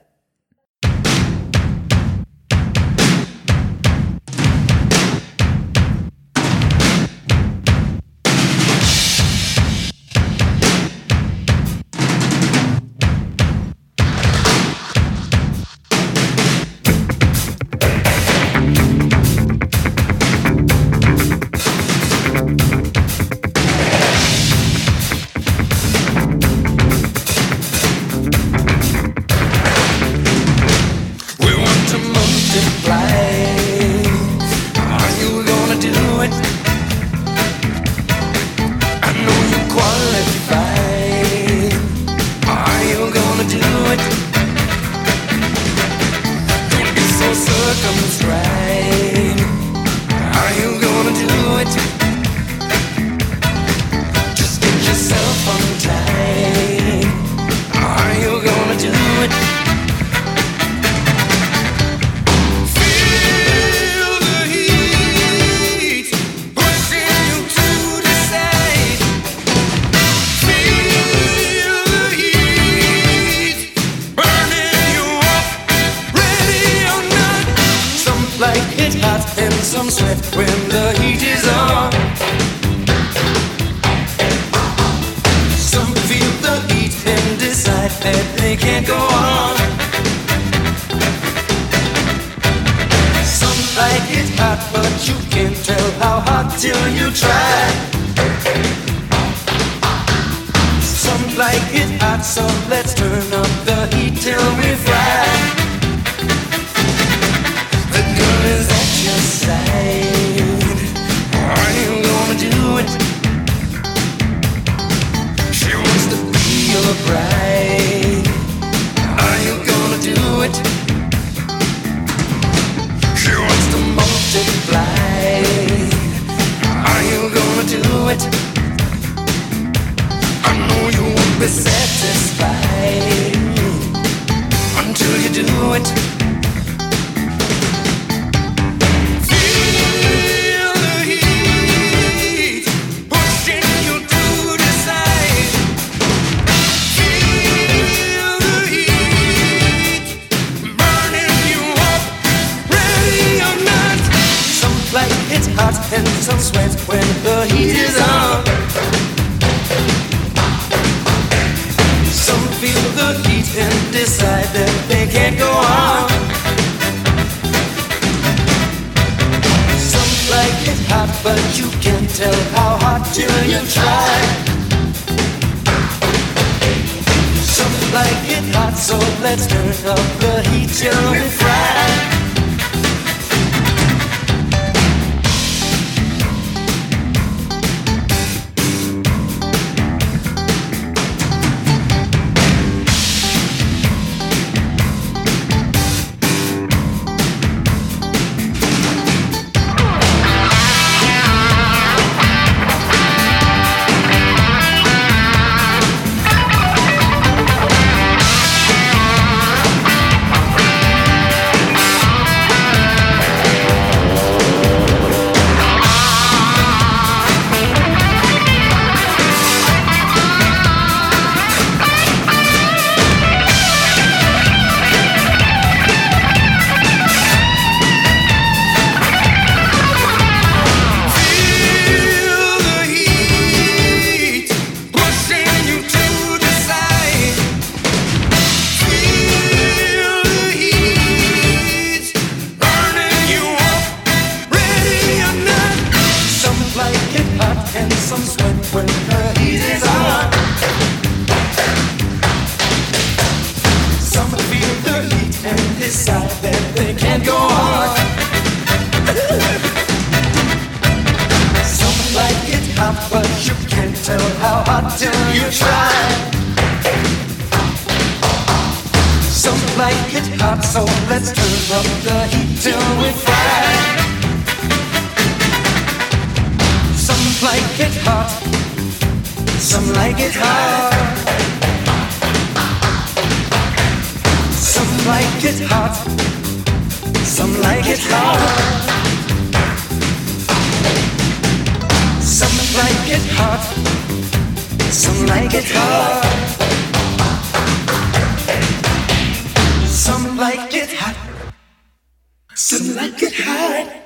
Some like it hot, some like it hot.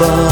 Above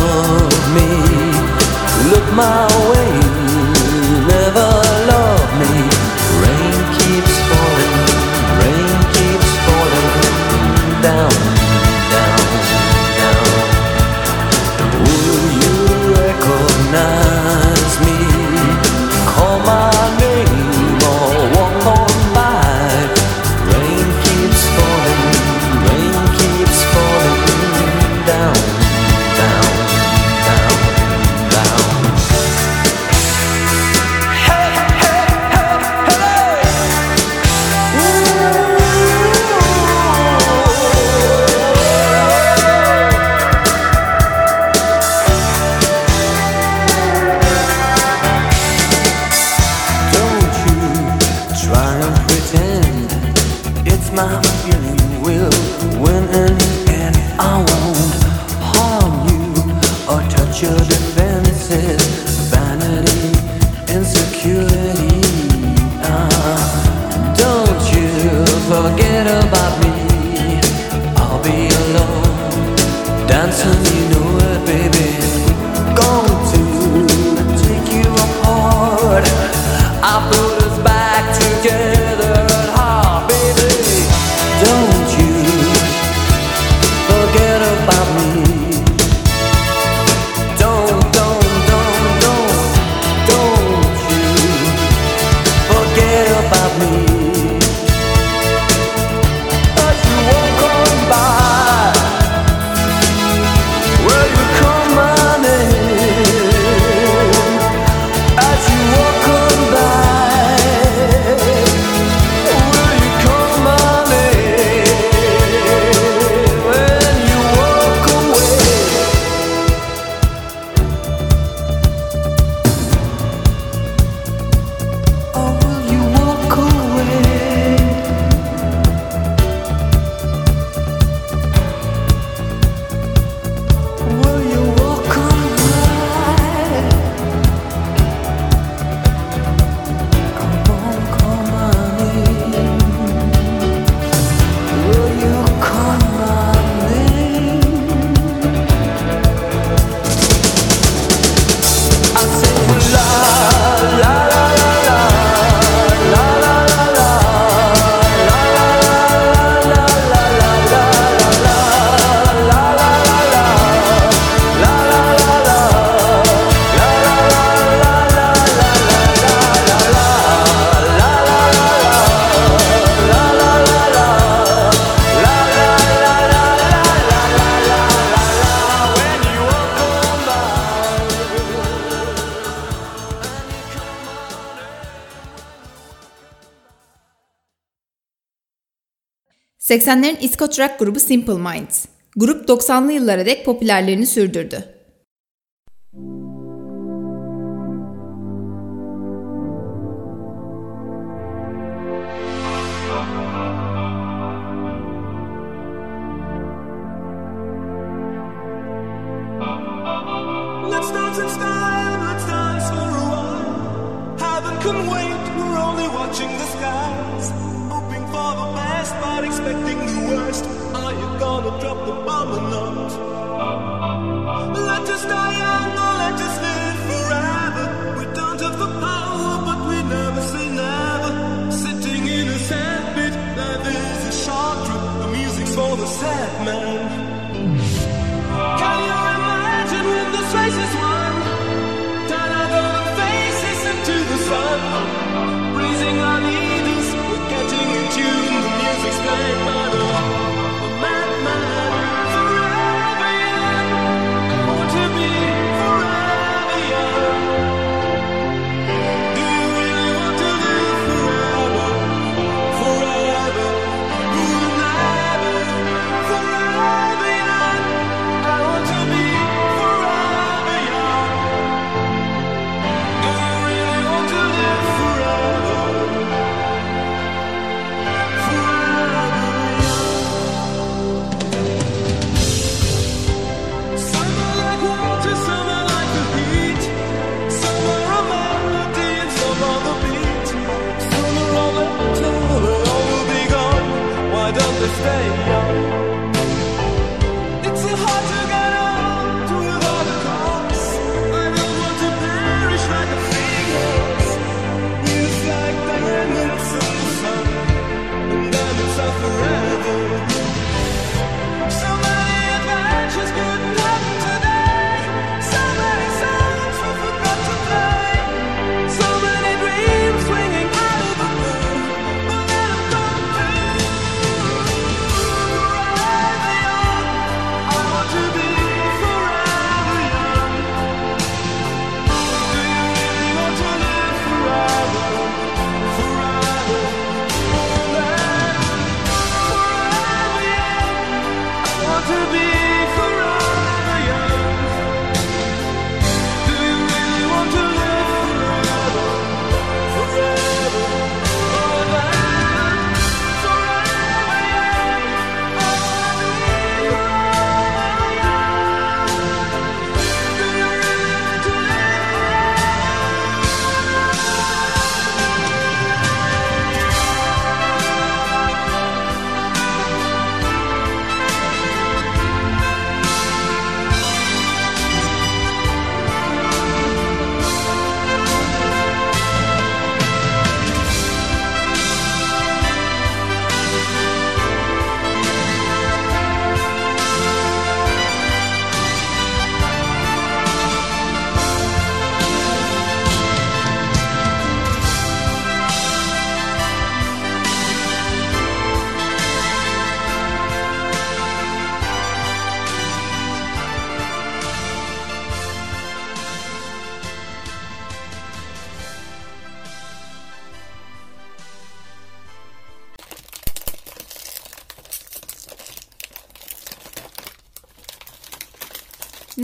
80'lerin İskoç rock grubu Simple Minds. Grup 90'lı yıllara dek popülerliğini sürdürdü.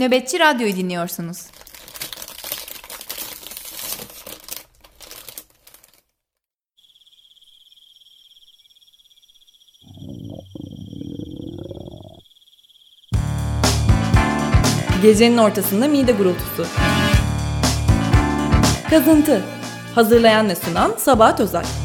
Nöbetçi Radyo'yu dinliyorsunuz. Gecenin ortasında mide gurultusu. Kazıntı. Hazırlayan ve sunan Sabahat Özel.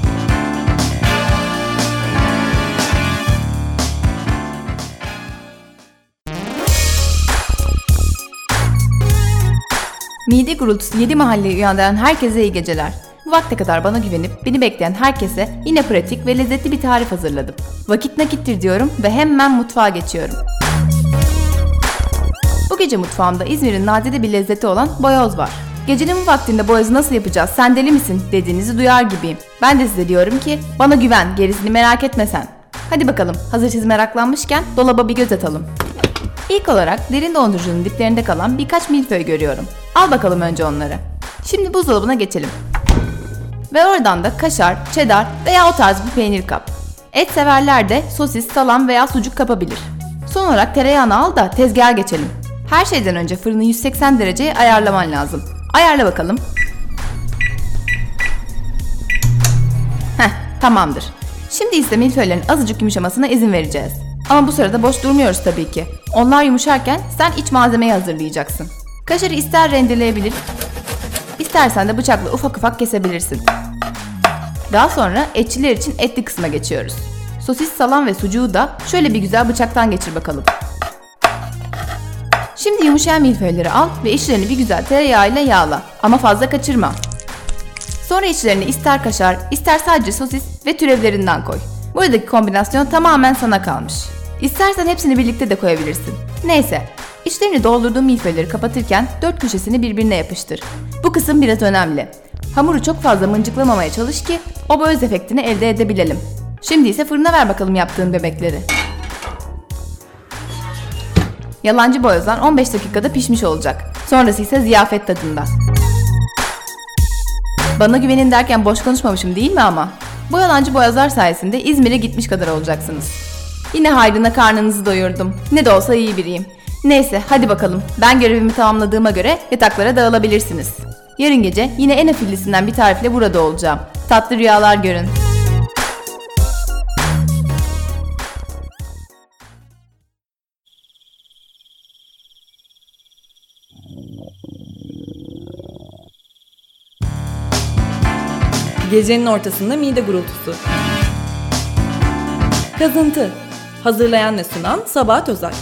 Mide gurultusu 7 mahalleyi uyandıran herkese iyi geceler. Bu vakte kadar bana güvenip beni bekleyen herkese yine pratik ve lezzetli bir tarif hazırladım. Vakit nakittir diyorum ve hemen mutfağa geçiyorum. Bu gece mutfağımda İzmir'in nadide bir lezzeti olan boyoz var. Gecenin bu vaktinde boyozu nasıl yapacağız sen deli misin dediğinizi duyar gibiyim. Ben de size diyorum ki bana güven gerisini merak etme sen. Hadi bakalım hazır siz meraklanmışken dolaba bir göz atalım. İlk olarak derin dondurucunun diplerinde kalan birkaç milföy görüyorum. Al bakalım önce onları. Şimdi buzdolabına geçelim. Ve oradan da kaşar, cheddar veya o tarz bir peynir kap. Et severler de sosis, salam veya sucuk kapabilir. Son olarak tereyağını al da tezgaha geçelim. Her şeyden önce fırını 180 dereceye ayarlaman lazım. Ayarla bakalım. Heh, tamamdır. Şimdi ise milföylerin azıcık yumuşamasına izin vereceğiz. Ama bu sırada boş durmuyoruz tabii ki. Onlar yumuşarken sen iç malzemeyi hazırlayacaksın. Kaşarı ister rendeleyebilir, istersen de bıçakla ufak ufak kesebilirsin. Daha sonra etçiler için etli kısma geçiyoruz. Sosis, salam ve sucuğu da şöyle bir güzel bıçaktan geçir bakalım. Şimdi yumuşayan milföyleri al ve içlerini bir güzel tereyağıyla yağla. Ama fazla kaçırma. Sonra içlerine ister kaşar, ister sadece sosis ve türevlerinden koy. Buradaki kombinasyon tamamen sana kalmış. İstersen hepsini birlikte de koyabilirsin. Neyse, içlerini doldurduğum milföyleri kapatırken dört köşesini birbirine yapıştır. Bu kısım biraz önemli. Hamuru çok fazla mıncıklamamaya çalış ki o boyoz efektini elde edebilelim. Şimdi ise fırına ver bakalım yaptığın bebekleri. Yalancı boyozlar 15 dakikada pişmiş olacak. Sonrası ise ziyafet tadında. Bana güvenin derken boş konuşmamışım değil mi ama? Bu yalancı boyazlar sayesinde İzmir'e gitmiş kadar olacaksınız. Yine hayrına karnınızı doyurdum. Ne de olsa iyi biriyim. Neyse hadi bakalım. Ben görevimi tamamladığıma göre yataklara dağılabilirsiniz. Yarın gece yine en afillisinden bir tarifle burada olacağım. Tatlı rüyalar görün. Gecenin ortasında mide gurultusu. Kazıntı. Hazırlayan ve sunan Sabahat Özel.